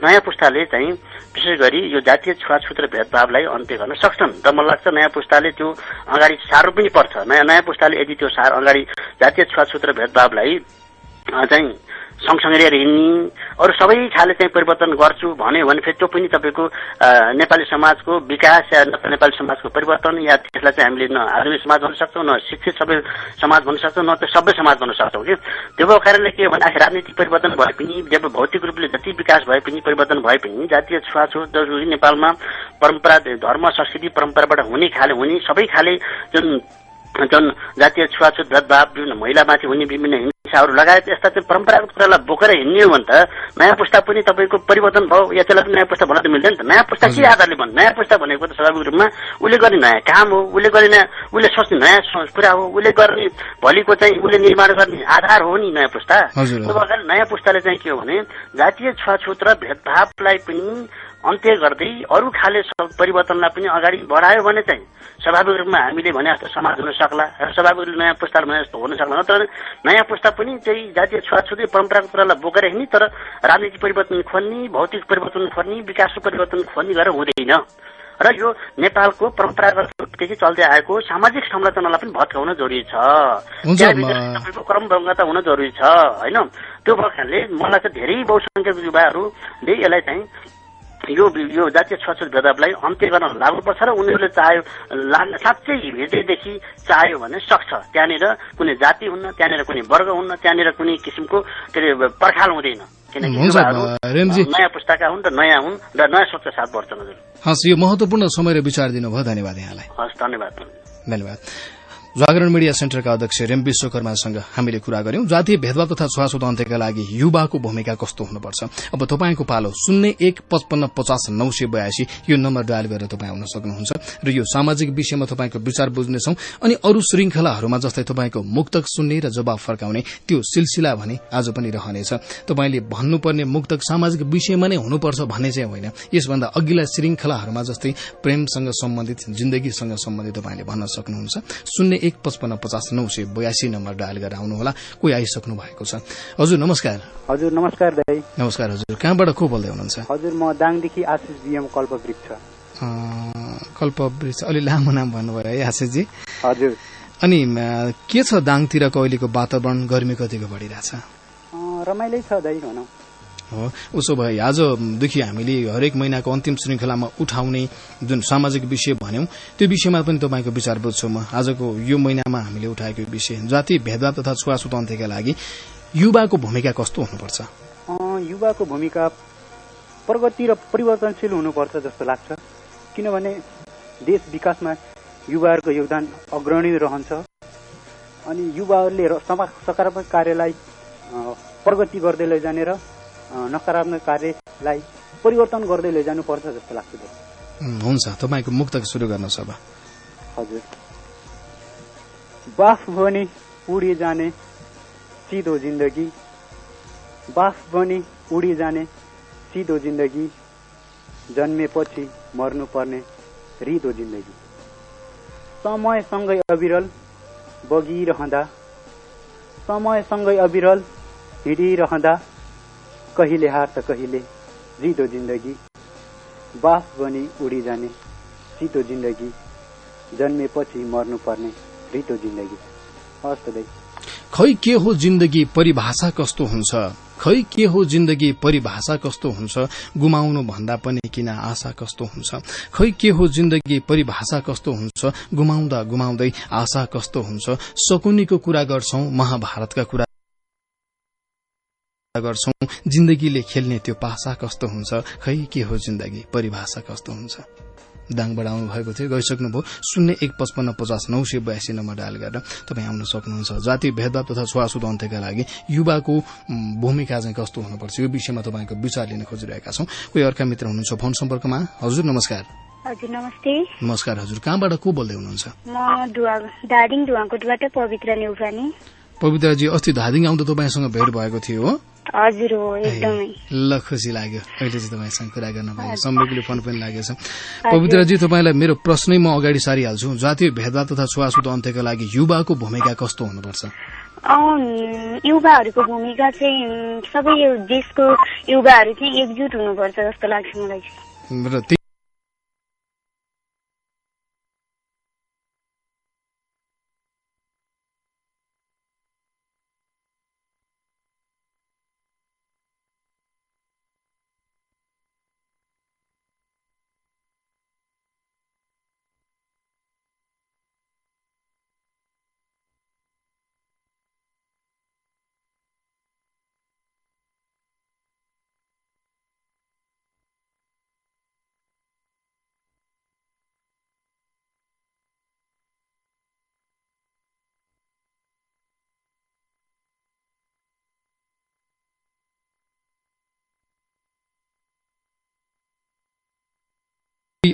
नयाँ पुस्ताले चाहिँ विशेष गरी यो जातीय छुवाछुत र भेदभावलाई अन्त्य गर्न सक्छन्। र मलाई लाग्छ नयाँ पुस्ताले त्यो अगाडि साह्रो पनि पर्छ। नयाँ नयाँ पुस्ताले यदि त्यो सार अगाडि जातीय छुवाछुत र भेदभावलाई चाहिँ सँगसँगै लिएर हिँड्ने। अरू सबै खाले चाहिँ परिवर्तन गर्छु भन्यो भने फेरि त्यो पनि तपाईँको नेपाली समाजको विकास या नेपाली समाजको परिवर्तन या त्यसलाई चाहिँ हामीले न आधुनिक समाज भन्न सक्छौँ न शिक्षित सबै समाज भन्न सक्छौँ न त्यो सबै समाज भन्न सक्छौँ कि? त्यो कारणले के हो भने आखिर राजनीतिक परिवर्तन भए पनि जब भौतिक रूपले जति विकास भए पनि परिवर्तन भए पनि जातीय छुवाछुत नेपालमा परम्परा धर्म संस्कृति परम्पराबाट हुने खाले हुने सबै खाले जुन जुन जातीय छुवाछुत भेदभाव विभिन्न महिलामाथि हुने विभिन्न हिंसाहरू लगायत यस्ता चाहिँ परम्परागत कुरालाई बोकेर हिँड्ने हो भने त नयाँ पुस्ता पनि तपाईँको परिवर्तन भयो या त्यसलाई पनि नयाँ पुस्ता भन्न त मिल्दैन त। नयाँ पुस्ता के आधारले भन्नु? नयाँ पुस्ता भनेको त स्वाभाविक रूपमा उसले गर्ने नयाँ काम हो उसले गर्ने नयाँ उसले सोच्ने नयाँ कुरा हो उसले गर्ने भोलिको चाहिँ उसले निर्माण गर्ने आधार हो नि नयाँ पुस्ता। त्यो नयाँ पुस्ताले चाहिँ के हो भने जातीय छुवाछुत र भेदभावलाई पनि अन्त्य गर्दै अरू खाले परिवर्तनलाई पनि अगाडि बढायो भने चाहिँ स्वाभाविक रूपमा हामीले भने जस्तो समाज हुन सक्ला र स्वाभाविक रूपले नयाँ पुस्ताले भने जस्तो हुन सक्ला। नत्र नयाँ पुस्ता पनि चाहिँ जातीय छुवाछुतै परम्परागत कुरालाई बोकेर हिँड्ने तर राजनीतिक परिवर्तन खोज्ने भौतिक परिवर्तन खोज्ने विकासको परिवर्तन खोज्ने गरेर हुँदैन। र यो नेपालको परम्परागतदेखि चल्दै आएको सामाजिक संरचनालाई पनि भत्काउन जरुरी छ। तपाईँको क्रमबद्धता हुन जरुरी छ होइन? त्यो कारणले मलाई चाहिँ धेरै बहुसङ्ख्यक युवाहरूले यसलाई चाहिँ यो यो जातीय छुवाछुत भेदभावलाई अन्त्य गर्न लाग्नुपर्छ र उनीहरूले चाह्यो लाग्न साँच्चै हृदयदेखि चाह्यो भने सक्छ। त्यहाँनिर कुनै जाति हुन्न त्यहाँनिर कुनै वर्ग हुन्न त्यहाँनिर कुनै किसिमको के अरे पर्खाल हुँदैन। किनकि युवाहरू। नयाँ पुस्ताका हुन् र नयाँ हुन् र नयाँ सोचका साथ बढ्छन् हजुर। हस् यो महत्वपूर्ण समय र विचार दिनुभयो। धन्यवाद यहाँलाई। हस् धन्यवाद। धन्यवाद। जागरण मिडिया सेन्टरका अध्यक्ष रेम विश्वकर्मासँग हामीले कुरा गर्यौं जातीय भेदभाव तथा छुवाछुत अन्त्यका लागि युवाको भूमिका कस्तो हुनुपर्छ? अब तपाईँको पालो शून्य एक पचपन्न पचास नौ सय बयासी यो नम्बर डायल गरेर तपाईँ आउन सक्नुहुन्छ र यो सामाजिक विषयमा तपाईँको विचार बुझ्नेछौ अनि अरू श्रृंखलाहरूमा जस्तै तपाईँको मुक्तक सुन्ने र जवाब फर्काउने त्यो सिलसिला भने आज पनि रहनेछ। तपाईँले भन्नुपर्ने मुक्तक सामाजिक विषयमा नै हुनुपर्छ भन्ने चाहिँ होइन। यसभन्दा अघिल्ला श्रृंखलाहरूमा जस्तै प्रेमसँग सम्बन्धित जिन्दगीसँग सम्बन्धित तपाईँले भन्न सक्नुहुन्छ। शून्य एक पचपन्न पचास नौ सय बयासी नम्बर डायल गरेर आउनुहोला कोही आइसक्नु भएको छ? हजुर नमस्कार। हजुर नमस्कार दाई। नमस्कार हजुर। कहाँबाट को बोल्दै हुनुहुन्छ हजुर म दाङदेखि आशिष बिएम कल्प वृक्ष अँ, कल्प वृक्ष अलि लामो नाम भन्नुभयो है आशिषजी हजुर। अनि के छ दाङतिरको अहिलेको वातावरण गर्मी कतिको बढिरहेछ? रमाइलै छ दाई भनौँ उसो भए आजदेखि हामीले हरेक महिनाको अन्तिम श्रृंखलामा उठाउने जुन सामाजिक विषय भन्यौं त्यो विषयमा पनि तपाईँको विचार बुझ्छु म। आजको यो महिनामा हामीले उठाएको विषय जाति भेदभाव तथा छुवाछुत अन्त्यका लागि युवाको भूमिका कस्तो हुनुपर्छ? युवाको भूमिका प्रगति र परिवर्तनशील हुनुपर्छ जस्तो लाग्छ। किनभने देश विकासमा युवाहरूको योगदान अग्रणी रहन्छ। अनि युवाहरूले सकारात्मक कार्यलाई प्रगति गर्दै लैजाने र नकारात्मक कार्यलाई परिवर्तन गर्दै लैजानुपर्छ जस्तो लाग्छ। हुन्छ। तपाईँको मुक्तक शुरू गर्नुहोस् अब हजुर। बाफ बनी उडी जाने सिधो जिन्दगी। बाफ बनी उडी जाने सिधो जिन्दगी। जन्मेपछि मर्नुपर्ने रिदो जिन्दगी। समयसँगै अविरल बगिरहँदा। समयसँगै अविरल हिँडिरहँदा। कहिले त कहिले जिदो जिन्दगी। बाफ बनी उडी जाने सितो जिन्दगी। जन्मेपछि मर्नुपर्ने रितो जिन्दगी। हस् खै के हो जिन्दगी परिभाषा कस्तो हुन्छ? खै के हो जिन्दगी परिभाषा कस्तो हुन्छ? गुमाउनु भन्दा पनि किन आशा कस्तो हुन्छ? खै के हो जिन्दगी परिभाषा कस्तो हुन्छ? गुमाउँदा गुमाउँदै आशा कस्तो हुन्छ? सकुनीको कुरा गर्छौं महाभारतका कुरा गर्छौं। जिन्दगीले खेल्ने त्यो पासा कस्तो हुन्छ? खै के हो जिन्दगी? परिभाषा कस्तो हुन्छ? दाङबाट आउनु भएको थियो। गइसक्नुभयो। शून्य एक पचपन्न पचास नौ सय बयासी नम्बर डायल गरेर तपाईँ आउन सक्नुहुन्छ। जाति भेदभाव तथा छुवाछुत अन्त्यका लागि युवाको भूमिका चाहिँ कस्तो हुनुपर्छ? यो विषयमा तपाईँको विचार लिन खोजिरहेका छौं। कोही अर्का मित्र हुनुहुन्छ फोन सम्पर्कमा? हजुर नमस्कार। हजुर नमस्ते। नमस्कार हजुर। कहाँबाट को बोल्दै हुनुहुन्छ? म दार्जिलिङ पवित्र पवित्रजी अस्ति धादिङ आउँदा तपाईँसँग भेट भएको थियो हो। हजुर हो एकदमै। ल खुसी लाग्यो। अहिले चाहिँ तपाईँसँग कुरा गर्न पाएँ सम्वेकले फोन पनि लागेछ पवित्रजी तपाईँलाई मेरो प्रश्नै म अगाडि सारिहाल्छु। जातीय भेदभाव तथा छुवाछुत अन्त्यका लागि युवाको भूमिका कस्तो हुनुपर्छ? युवाहरूको भूमिका चाहिँ सबै देशको युवाहरू चाहिँ एकजुट हुनुपर्छ जस्तो लाग्छ मलाई। र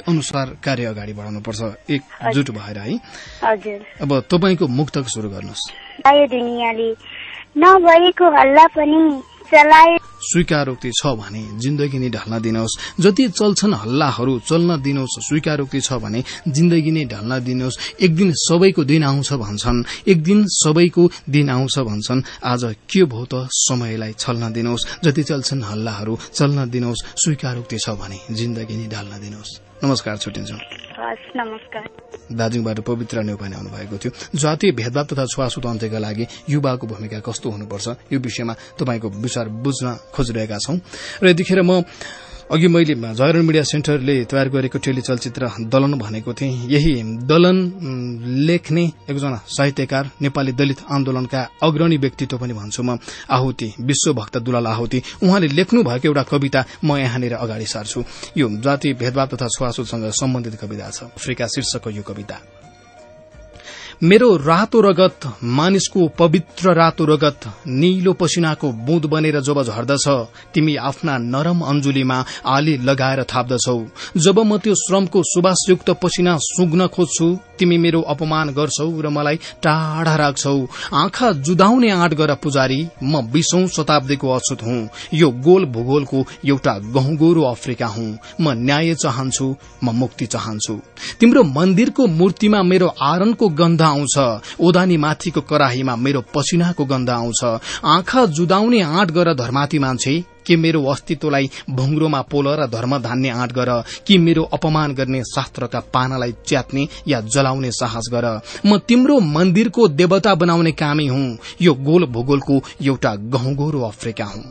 अनुसार कार्य अगाडि बढाउनुपर्छ। एकजुट भएर है। हजुर। अब तपाईँको मुक्तक शुरू गर्नुहोस्। आयो दुनियाँले। नभएको हल्ला पनि चलाए। स्वीकारोक्ति छ भने जिन्दगी नै ढल्न दिनुहोस्। जति चल्छन् हल्लाहरू चल्न दिनुहोस्। स्वीकारोक्ति छ भने जिन्दगी नै ढल्न दिनुहोस्। एक दिन सबैको दिन आउँछ भन्छन्। एक दिन सबैको दिन आउँछ भन्छन्। आज के भो त समयलाई छल्न दिनुहोस्। जति चल्छन् हल्लाहरू चल्न दिनुहोस्। स्वीकारोक्ति छ भने जिन्दगी नै ढल्न दिनुहोस्। नमस्कार छुट्टिन्छौँ दार्जिलिङबाट पवित्र नेउपाने आउनु भएको थियो। जातीय भेदभाव तथा छुवाछुत अन्त्यका लागि युवाको भूमिका कस्तो हुनुपर्छ यो विषयमा तपाईँको विचार बुझ्न खोजिरहेका छौं। र यतिखेर म अघि मैले जयरन मिडिया सेन्टरले तयार गरेको टेलिचलचित्र दलन भनेको थिएँ। यही दलन लेख्ने एकजना साहित्यकार नेपाली दलित आन्दोलनका अग्रणी व्यक्तित्व पनि भन्छु म आहुति विश्वभक्त दुलाल आहुति। उहाँले लेख्नु भएको एउटा कविता म यहाँनिर अगाडि सार्छु। यो जाति भेदभाव तथा छुवाछुतसँग सम्बन्धित कविता छ। अफ्रिका शीर्षकको यो कविता। मेरो रातो रगत मानिसको पवित्र रातो रगत निलो पसिनाको बुँद बनेर जब झर्दछ तिमी आफ्ना नरम अञ्जुलीमा आली लगाएर थाप्दछौ। जब म त्यो श्रमको सुवासयुक्त पसिना सुग्न खोज्छु तिमी मेरो अपमान गर्छौ र मलाई टाढा राख्छौ। आँखा जुदाउने आँट गर पुजारी म बीसौं शताब्दीको अछुत हुँ। यो गोल भूगोलको एउटा गहुँगोरो अफ्रिका हुँ। म न्याय चाहन्छु म मुक्ति चाहन्छु। तिम्रो मन्दिरको मूर्तिमा मेरो आरनको गन्ध आउँछ। ओदानी माथिको कराहीमा मेरो पसिनाको गन्ध आउँछ। आँखा जुदाउने आँट गर धर्माती मान्छे के मेरो अस्तित्वलाई भुङ्रोमा पोल र धर्म धान्ने आँट गर कि मेरो अपमान गर्ने शास्त्रका पानालाई च्यात्ने या जलाउने साहस गर। म तिम्रो मन्दिरको देवता बनाउने कामी हुँ। यो गोल भूगोलको एउटा गहुँगोरो अफ्रिका हुँ।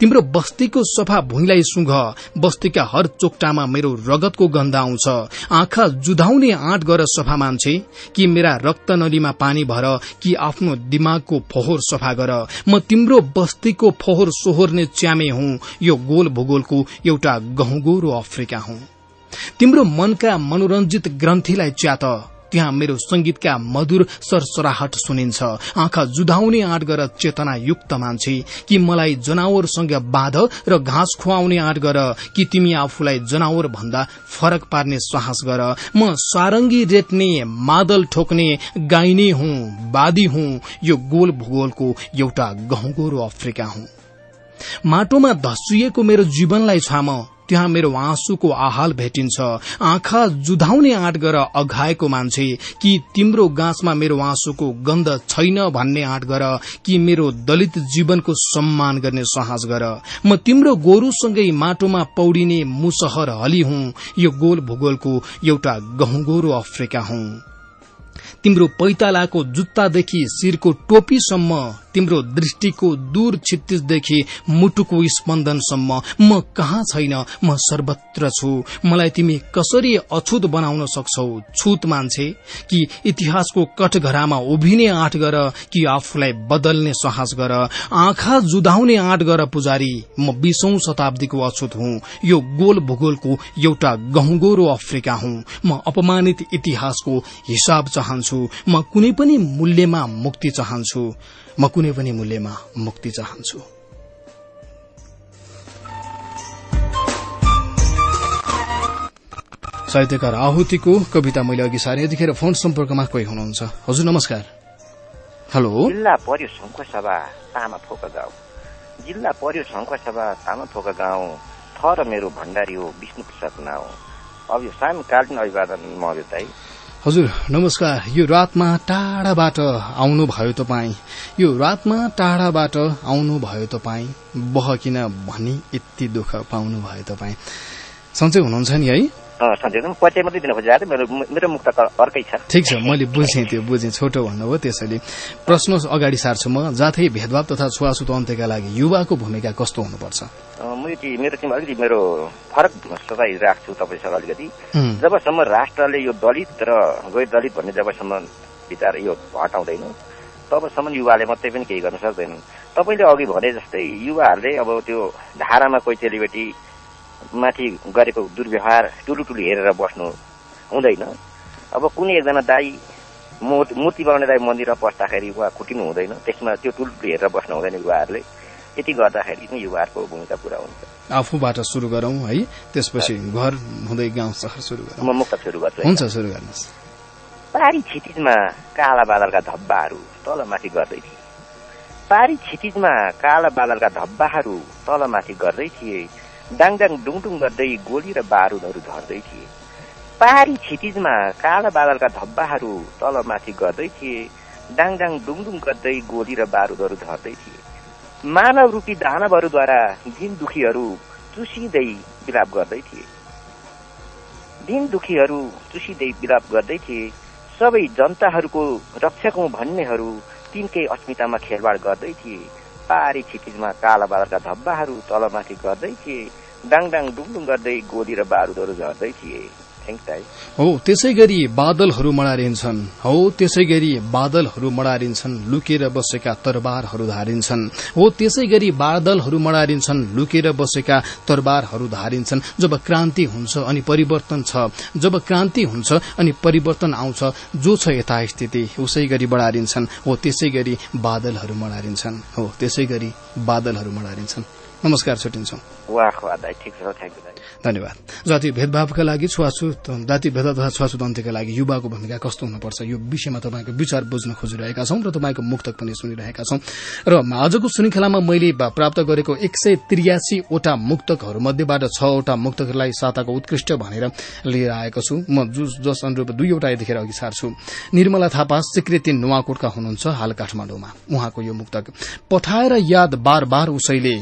तिम्रो बस्तीको सफा भुइँलाई सुँघ। बस्तीका हर चोकटामा मेरो रगतको गन्ध आउँछ। आँखा जुधाउने आँट गर सफा मान्छे। कि मेरा रक्त नलीमा पानी भर कि आफ्नो दिमागको फोहोर सफा गर। म तिम्रो बस्तीको फोहोर सोहोर्ने च्यामे हुँ। यो गोल भूगोलको एउटा गहुँगोरो अफ्रिका हुँ। तिम्रो मनका मनोरञ्जित ग्रन्थीलाई च्यात। त्यहाँ मेरो संगीतका मधुर सरसराहट सुनिन्छ। आँखा जुधाउने आँट गर चेतना युक्त मान्छे। कि मलाई जनावरसँग बाँध र घाँस खुवाउने आँट गर कि तिमी आफूलाई जनावर भन्दा फरक पार्ने साहस गर? म सारंगी रेट्ने मादल ठोक्ने गाइने हुँ वादी हुँ यो गोल भूगोलको एउटा गहुँगोरो अफ्रिका हुँ। माटोमा धसिएको मेरो जीवनलाई छाम। त्यहाँ मेरो आँसुको आहाल भेटिन्छ। आँखा जुधाउने आँट गर अघाएको मान्छे कि तिम्रो गाँसमा मेरो आँसुको गन्ध छैन भन्ने आँट गर कि मेरो दलित जीवनको सम्मान गर्ने साहस गर। म तिम्रो गोरुसँगै माटोमा पौडिने मुसहर हली हुँ यो गोल भूगोलको एउटा गहुँगोरो अफ्रिका हुँ। तिम्रो पैतालाको जुत्तादेखि शिरको टोपीसम्म तिम्रो दृष्टिको दूर छित्तिसदेखि मुटुको स्पन्दनसम्म म कहाँ छैन? म सर्वत्र छु। मलाई तिमी कसरी अछुत बनाउन सक्छौ? छुत मान्छे कि इतिहासको कठघरामा उभिने आँट गर कि आफूलाई बदल्ने साहस गर। आँखा जुधाउने आँट गर पुजारी। म बीसौं शताब्दीको अछुत हुँ। यो गोल भूगोलको एउटा गहुँगोरो अफ्रिका हुँ। म अपमानित इतिहासको हिसाब चाहन्छु। म कुनै पनि मूल्यमा मुक्ति चाहन्छु। म कुनै पनि मूल्यमा मुक्ति चाहन्छु। साहित्यकार आहुतिको कविता मैले अघि सारे यतिखेर फोन सम्पर्कमा कोही हुनुहुन्छ? हजुर नमस्कार। हेलो। जिल्ला पर्यो सभा तामा थोक गाउँ। जिल्ला पर्यो सभा तामा थोक गाउँ। थर मेरो भण्डारी हो विष्णु प्रसाद नाउँ। अब यो सामकालीन अभिवादन मर्यो दाई हजुर नमस्कार। यो रातमा टाढाबाट आउनु भयो तपाईँ। यो रातमा टाढाबाट आउनु भयो तपाईँ बहकिन भनी यति दुःख पाउनु भयो तपाईँ। सन्चै हुनुहुन्छ नि है? मात्रै दिन खोजेको मेरो मेरो मुक्त त अर्कै छ। ठिक छ मैले बुझेँ त्यो बुझेँ। छोटो भन्नुभयो त्यसैले। प्रश्न अगाडि सार्छु म। जातै भेदभाव तथा छुवाछुत अन्त्यका लागि युवाको भूमिका कस्तो हुनुपर्छ? मेरो टिम अलिकति मेरो फरक सोचाइ राख्छु तपाईँसँग अलिकति। जबसम्म राष्ट्रले यो दलित र गैर दलित भन्ने जबसम्म विचार यो हटाउँदैन तबसम्म युवाले मात्रै पनि केही गर्न सक्दैनन् तपाईँले अघि भने जस्तै युवाहरूले अब त्यो धारामा कोही चेलीबेटी माथि गरेको दुर्व्यवहार टुलु टुलु हेरेर बस्नु हुँदैन। अब कुनै एकजना दाई मूर्ति बनाउने दाई मन्दिरमा पस्दाखेरि उहाँ कुटिनु हुँदैन। त्यसमा त्यो टुलु टुलु हेरेर बस्नु हुँदैन युवाहरूले। यति गर्दाखेरि नै युवाहरूको भूमिका पुरा हुन्छ। आफूबाट सुरु गरौँ है। त्यसपछि घर हुँदै गाउँ सहर सुरु गरौँ। म मुक्त सुरु गर्छु। हुन्छ सुरु गर्नुहोस्। पारी छिटिजमा काला बादलका धब्बाहरू तलमाथि गर्दै थिए। पारी छिटिजमा काला बादलका धब्बाहरू तलमाथि गर्दै थिए। डाङडाङ डुङडुङ गर्दै गोली र बारुदहरू झर्दै थिए। पहाडी छिटिजमा काला बादलका धब्बाहरू तलमाथि गर्दै थिए। डाङडाङ डुङडुङ गर्दै गोली र बारुदहरू झर्दै थिए। मानव रूपी दानवहरूद्वारा दिन दुखीहरू चुसिँदै विलाप गर्दै थिए। दिन दुखीहरू चुसिँदै विलाप गर्दै थिए। सबै जनताहरूको रक्षक भन्नेहरू तिनकै अस्मितामा खेलवाड गर्दै थिए। पारी छिटिजमा काला बादलका धब्बाहरू तलमाथि गर्दै थिए। डाङडाङ डुङडुङ गर्दै गोली र बारुदहरू झर्दै थिए। हो। त्यसै गरी बादलहरू मडारिन्छन्। हो त्यसै गरी बादलहरू मडारिन्छन् लुकेर बसेका तरबारहरू धारिन्छन्। हो त्यसै गरी बादलहरू मडारिन्छन् लुकेर बसेका तरबारहरू धारिन्छन्। जब क्रान्ति हुन्छ अनि परिवर्तन छ जब क्रान्ति हुन्छ अनि परिवर्तन आउँछ जो छ यथास्थिति उसै गरी बढारिन्छन् हो त्यसै गरी बादलहरू मडारिन्छन्। हो त्यसै गरी बादलहरू मडारिन्छन्। नमस्कार छुट्टिन्छौँ। धन्यवाद। जाति भेदभावका लागि छुवाछुत जाति भेदभाव तथा छुवाछुत अन्त्यका लागि युवाको भूमिका कस्तो हुनुपर्छ यो विषयमा तपाईँको विचार बुझ्न खोजिरहेका छौं र तपाईँको मुक्तक पनि सुनिरहेका छौं। र आजको श्रृंखलामा मैले प्राप्त गरेको एक सय त्रियासीवटा मुक्तकहरू मध्येबाट छवटा मुक्तकहरूलाई साताको उत्कृष्ट भनेर लिएर आएको छु। म जस अनुरूप दुईवटा यतिखेर अघि सार्छु। निर्मला थापा सिक्रेती नुवाकोटका हुनुहुन्छ हाल काठमाडौँमा उहाँको यो मुक्तक पठाएर याद बार बार उसैले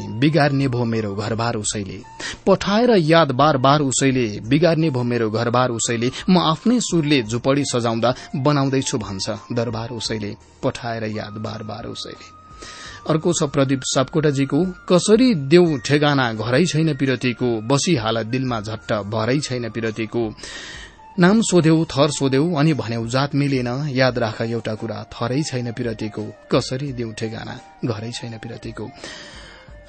बिगार्ने भो मेरो घरबार उसैले। पठाएर याद बार बार उसैले बिगार्ने भो मेरो घरबार उसैले। म आफ्नै सुरले झुपडी सजाउँदा बनाउँदैछु भन्छ दरबार उसैले पठाएर याद बार बार उसैले। अर्को छ प्रदीप सापकोटाजीको कसरी देऊ ठेगाना घरै छैन पिरतीको बसिहाल दिलमा झट्ट भरै छैन पिरतीको। नाम सोध्यौ थर सोध्यौ अनि भन्यौ जात मिलेन याद राख एउटा कुरा थरै छैन पिरतीको। कसरी देऊ ठेगाना घरै छैन पिरतीको?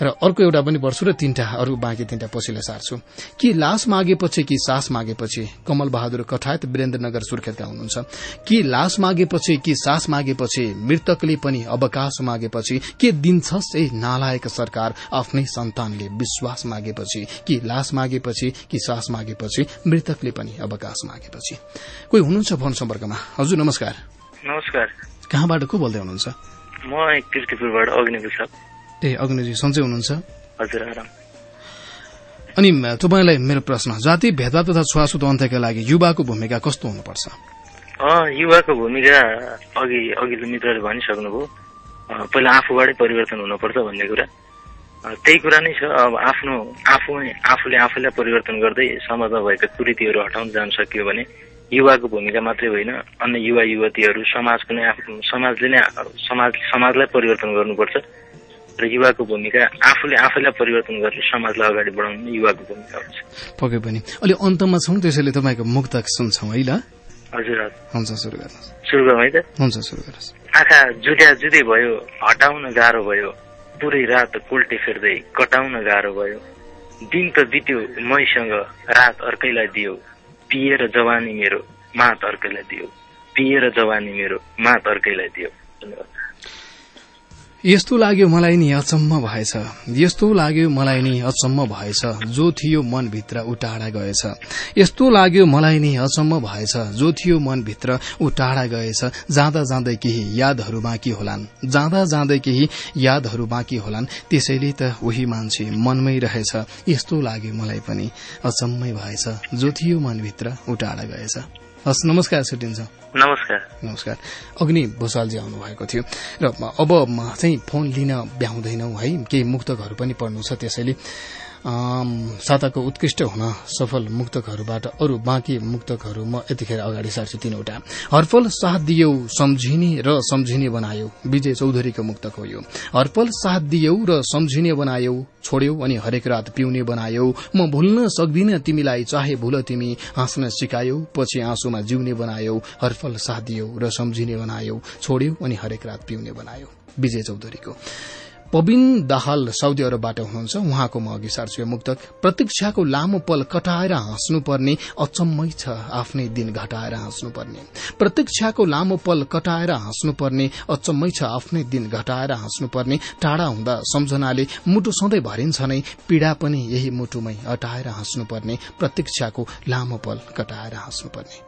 र अर्को एउटा पनि पढ्छु र तीनटा अरू बाँकी तीनटा पछिल्लो सार्छु। कि लास मागेपछि कि सास मागेपछि? कमल बहादुर कठायत वीरेन्द्रनगर सुर्खेतका हुनुहुन्छ। कि लास मागेपछि कि सास मागेपछि? मृतकले पनि अवकाश मागेपछि। के दिन्छस् ए नालायक सरकार? आफ्नै सन्तानले विश्वास मागेपछि। कि लास मागेपछि कि सास मागेपछि? मृतकले पनि अवकाश मागेपछि। कोही हुनुहुन्छ फोन सम्पर्कमा? हजुर नमस्कार। नमस्कार। कहाँबाट को बोल्दै हुनुहुन्छ? म किर्तिपुरबाट अग्नि ए अग्निजी सन्चै हुनुहुन्छ? हजुर आराम। अनि तपाईँलाई मेरो प्रश्न जाति भेदभाव तथा छुवाछुत अन्त्यका लागि युवाको भूमिका कस्तो हुनुपर्छ? युवाको भूमिका अघि अघिल्लो मित्रले भनिसक्नुभयो। पहिला आफूबाटै परिवर्तन हुनुपर्छ भन्ने कुरा। त्यही कुरा नै छ। अब आफ्नो आफूमै आफूले आफूलाई परिवर्तन गर्दै समाजमा भएका कुरीतिहरू हटाउन जान सकियो भने युवाको भूमिका मात्रै होइन। अन्य युवा युवतीहरू समाजको नै आफ- समाजले नै समाज समाजलाई परिवर्तन गर्नुपर्छ। र युवाको भूमिका आफूले आफैलाई परिवर्तन गरेर समाजलाई अगाडि बढाउनु युवाको भूमिका हुन्छ। पक्कै पनि। अलि अन्तमा छौँ त्यसैले तपाईँको मुक्तक सुन्छौँ है ल? हजुर हुन्छ सुरु गर्नुहोस्। सुरु गरौँ है त? हुन्छ सुरु गर्नुहोस्। आँखा जुट्या जुदै भयो हटाउन गाह्रो भयो पुरै रात कोल्टे फेर्दै कटाउन गाह्रो भयो दिन त बित्यो मैसँग रात अर्कैलाई दियो पिएर जवानी मेरो मात अर्कैलाई दियो पिएर जवानी मेरो मात अर्कैलाई दियो। धन्यवाद। यस्तो लाग्यो मलाई नि अचम्म भएछ। यस्तो लाग्यो मलाई नि अचम्म भएछ। जो थियो मनभित्र टाढा गएछ। यस्तो लाग्यो मलाई नि अचम्म भएछ। जो थियो मनभित्र टाढा गएछ। जाँदा जाँदै केही यादहरू बाँकी होलान्। जाँदा जाँदै केही यादहरू बाँकी होलान्। त्यसैले त उही मान्छे मनमै रहेछ। यस्तो लाग्यो मलाई पनि अचम्मै भएछ। जो थियो मनभित्र टाढा गएछ। हस् नमस्कार छुट्टिन्छ नमस्कार। नमस्कार। अग्नि भूषालजी आउनु भएको थियो। र अब चाहिँ फोन लिन भ्याउँदैनौ है। केही मुक्तकहरू पनि पढ्नु छ त्यसैले। साताको उत्कृष्ट हुन सफल मुक्तकहरूबाट अरू बाँकी मुक्तकहरू म यतिखेर अगाडि सार्छु तीनवटा। हरफल साथ दियौ सम्झिने र सम्झिने बनायो विजय चौधरीको मुक्तक हो यो। हरफल साथ दियौ र सम्झिने बनायौ छोड्यौ अनि हरेक रात पिउने बनायौ। म भुल्न सक्दिन तिमीलाई चाहे भुल तिमी हाँस्न सिकायौ पछि आँसुमा जिउने बनायौ। हरफल साथ दियौ र सम्झिने बनायौ छोड्यौ अनि हरेक रात पिउने बनायौ। विजय चौधरीको। पबिन दाहाल साउदी अरबबाट हुनुहुन्छ। उहाँको म अघि सार्छु यो मुक्तक। प्रतीक्षाको लामो पल कटाएर हाँस्नुपर्ने अचम्मै छ आफ्नै दिन घटाएर हाँस्नुपर्ने। प्रतीक्षाको लामो पल कटाएर हाँस्नुपर्ने अचम्मै छ आफ्नै दिन घटाएर हाँस्नुपर्ने। टाढा हुँदा सम्झनाले मुटु सधैँ भरिन्छ नै पीड़ा पनि यही मुटुमै अटाएर हाँस्नुपर्ने। प्रतीक्षाको लामो पल कटाएर हाँस्नुपर्ने।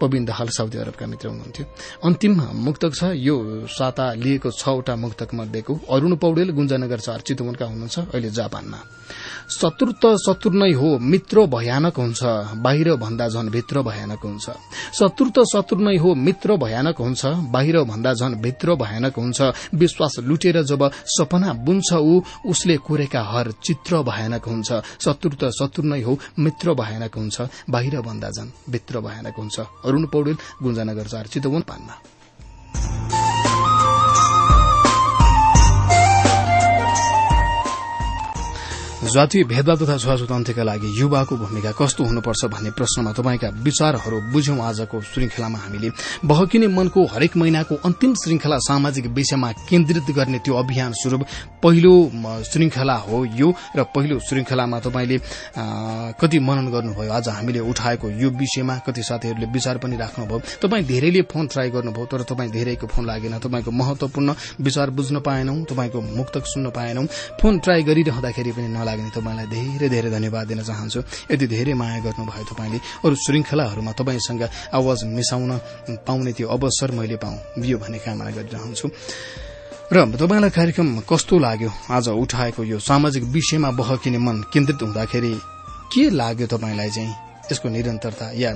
पविन दाहाल साउदी अरबका मित्र हुनुहुन्थ्यो। अन्तिम मुक्तक छ यो साता लिएको छवटा मुक्तक मध्येको अरूण पौडेल गुन्जानगर चार चितवनका हुनुहुन्छ अहिले जापानमा। शत्रु त शत्रु नै हो मित्र भयानक हुन्छ। बाहिर भन्दा झन भित्र भयानक हुन्छ। शत्रु त शत्रु नै हो मित्र भयानक हुन्छ। बाहिर भन्दा झन भित्र भयानक हुन्छ। विश्वास लुटेर जब सपना बुन्छ ऊ उसले कोरेका हर चित्र भयानक हुन्छ। शत्रु त शत्रु नै हो मित्र भयानक हुन्छ। बाहिर भन्दा झन भित्र भयानक हुन्छ। अरूण पौडेल गुन्जानगर चार चितवन पानमा। जातीय भेदभाव तथा छुवाछुत अन्त्यका लागि युवाको भूमिका कस्तो हुनुपर्छ भन्ने प्रश्नमा तपाईँका विचारहरू बुझ्यौं आजको श्रृंखलामा हामीले। बहकिने मनको हरेक महिनाको अन्तिम श्रृंखला सामाजिक विषयमा केन्द्रित गर्ने त्यो अभियान स्वरूप पहिलो श्रृंखला हो यो र पहिलो श्रृंखलामा तपाईँले कति मनन गर्नुभयो आज हामीले उठाएको यो विषयमा कति साथीहरूले विचार पनि राख्नुभयो। तपाईँ धेरैले फोन ट्राई गर्नुभयो तर तपाईँ धेरैको फोन लागेन। तपाईँको महत्वपूर्ण विचार बुझ्न पाएनौ तपाईँको मुक्तक सुन्न पाएनौ। फोन ट्राई गरिरहँदाखेरि पनि नलाग्ने तपाईँलाई धेरै धेरै धन्यवाद दिन चाहन्छु। यति धेरै माया गर्नुभयो तपाईँले। अरू श्रृंखलाहरूमा तपाईँसँग आवाज मिसाउन पाउने त्यो अवसर मैले पाऊँ। यो भन्ने कामना गरिरहन्छु र तपाईँलाई कार्यक्रम कस्तो लाग्यो? आज उठाएको यो सामाजिक विषयमा बहकिने मन केन्द्रित हुँदाखेरि के लाग्यो तपाईँलाई चाहिँ? यसको निरन्तरता या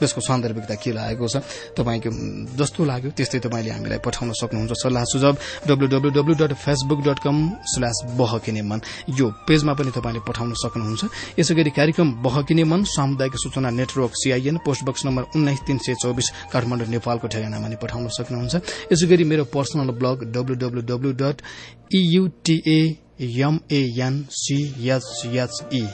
म, यसको सान्दर्भिकता के लागेको छ तपाईँको जस्तो लाग्यो त्यस्तै तपाईँले हामीलाई पठाउन सक्नुहुन्छ सल्लाह सुझाव W W W dot Facebook dot com slash बहकिने मन यो पेजमा पनि तपाईँले पठाउन सक्नुहुन्छ। यसै गरी कार्यक्रम बहकिने मन सामुदायिक सूचना network CIN post box number उन्नाइस तीन सय चौबिस काठमाडौँ नेपालको ठेगानामा पनि पठाउन सक्नुहुन्छ। यसै गरी मेरो पर्सनल ब्लग डब्लूडब्लूडब्लू डट इयुटीएमएनसीएचएचई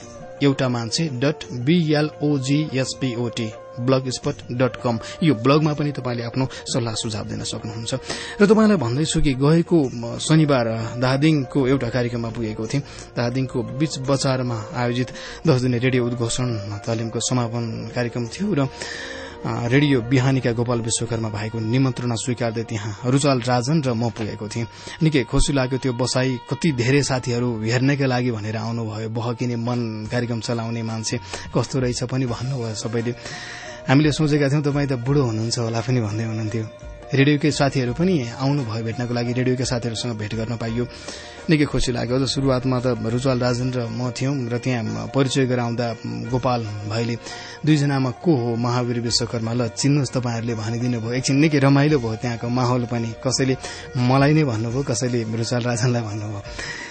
एउटा मान्छे dot BLOGSPOT blog spot dot com यो ब्लगमा पनि तपाईँले आफ्नो सल्लाह सुझाव दिन सक्नुहुन्छ। र तपाईँलाई भन्दैछु कि गएको शनिबार दार्जिलिङको एउटा कार्यक्रममा पुगेको थिएँ। दार्जिलिङको बीच बजारमा आयोजित दस दिने रेडियो उद्घोषण तालिमको समापन कार्यक्रम थियो र रेडियो बिहानीका गोपाल विश्वकर्मा भाइको निमन्त्रणा स्वीकार्दै त्यहाँ रुचाल राजन र म पुगेको थिएँ। निकै खुसी लाग्यो त्यो बसाई कति धेरै साथीहरू हेर्नकै लागि भनेर आउनुभयो। बहकिने मन कार्यक्रम चलाउने मान्छे कस्तो रहेछ पनि भन्नुभयो सबैले। हामीले सोचेका थियौँ तपाईँ त बुढो हुनुहुन्छ होला पनि भन्दै हुनुहुन्थ्यो। रेडियोकै साथीहरू पनि आउनुभयो भेट्नको लागि रेडियोकै साथीहरूसँग भेट गर्न पाइयो। निकै खुसी लाग्यो। अझ सुरुवातमा त रुचाल राजन र म थियौँ र त्यहाँ परिचय गराउँदा गोपाल भाइले दुईजनामा को हो महावीर विश्वकर्मा? ल चिन्नुहोस् तपाईँहरूले भनिदिनु भयो। एकछिन निकै रमाइलो भयो त्यहाँको माहौल पनि। कसैले मलाई नै भन्नुभयो कसैले रुचाल राजनलाई भन्नुभयो।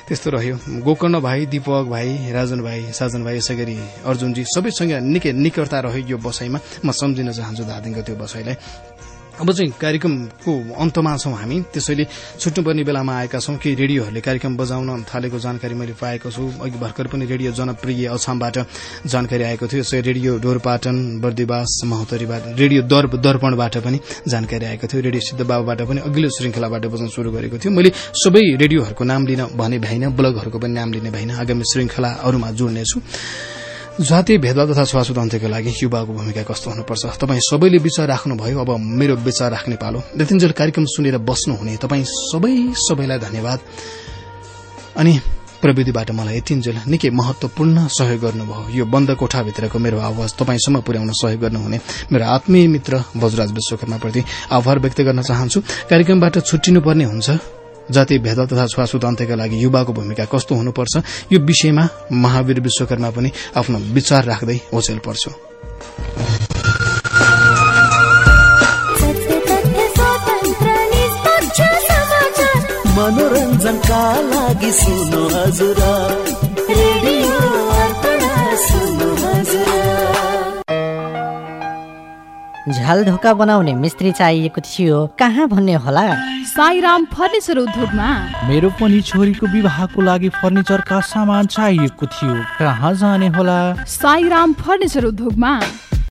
त्यस्तो रह्यो। गोकर्ण भाइ दीपक भाइ राजन भाइ साजन भाइ यसै गरी अर्जुनजी सबैसँग निकै निकटता रह्यो यो बसाइमा। म सम्झिन चाहन्छु दार्जिलिङको त्यो बसाइलाई। अब चाहिँ कार्यक्रमको अन्तमा छौँ हामी। त्यसैले छुट्नुपर्ने बेलामा आएका छौँ कि रेडियोहरूले कार्यक्रम बजाउन थालेको जानकारी मैले पाएको छु। अघि भर्खर पनि रेडियो जनप्रिय अछामबाट जानकारी आएको थियो। यसै रेडियो डोरपाटन बर्दिवास महोत्तरीबाट रेडियो दर दर्पणबाट पनि जानकारी आएको थियो। रेडियो सिद्ध बाबाबाट पनि अघिल्लो श्रृङ्खलाबाट बजाउन शुरू गरेको थियो। मैले सबै रेडियोहरूको नाम लिन भने भएन ब्लगहरूको पनि नाम लिने भएन। आगामी श्रृङ्खलाहरूमा जोड्नेछु। जातीय भेदभाव तथा छुवाछुत अन्त्यको लागि युवाको भूमिका कस्तो हुनुपर्छ? तपाईँ सबैले विचार राख्नुभयो। अब मेरो विचार राख्ने पालो। यतिन्जेल कार्यक्रम सुनेर बस्नुहुने। तपाईँ सबै सबैलाई धन्यवाद। अनि प्रविधिबाट मलाई यतिन्जेल निकै महत्वपूर्ण सहयोग गर्नुभयो। यो बन्द कोठाभित्रको मेरो आवाज तपाईँसम्म पुर्याउन सहयोग गर्नुहुने मेरो आत्मीय मित्र बजराज विश्वकर्माप्रति आभार व्यक्त गर्न चाहन्छु। कार्यक्रमबाट छुट्टिनुपर्ने हुन्छ। जातीय भेदभाव तथा छुवाछुत अन्त्यका लागि युवाको भूमिका कस्तो हुनुपर्छ यो विषयमा महावीर विश्वकर्मा पनि आफ्नो विचार राख्दै ओझेल पर्छु। मनोरञ्जनका लागि सुन्नु हजुर। झ्याल ढोका बनाउने मिस्त्री चाहिएको थियो। कहाँ भन्ने होला? साईराम फर्निचर उद्योगमा। मेरो पनि छोरीको विवाहको लागि फर्निचरका सामान चाहिएको थियो। कहाँ जाने होला? साईराम फर्निचर उद्योगमा।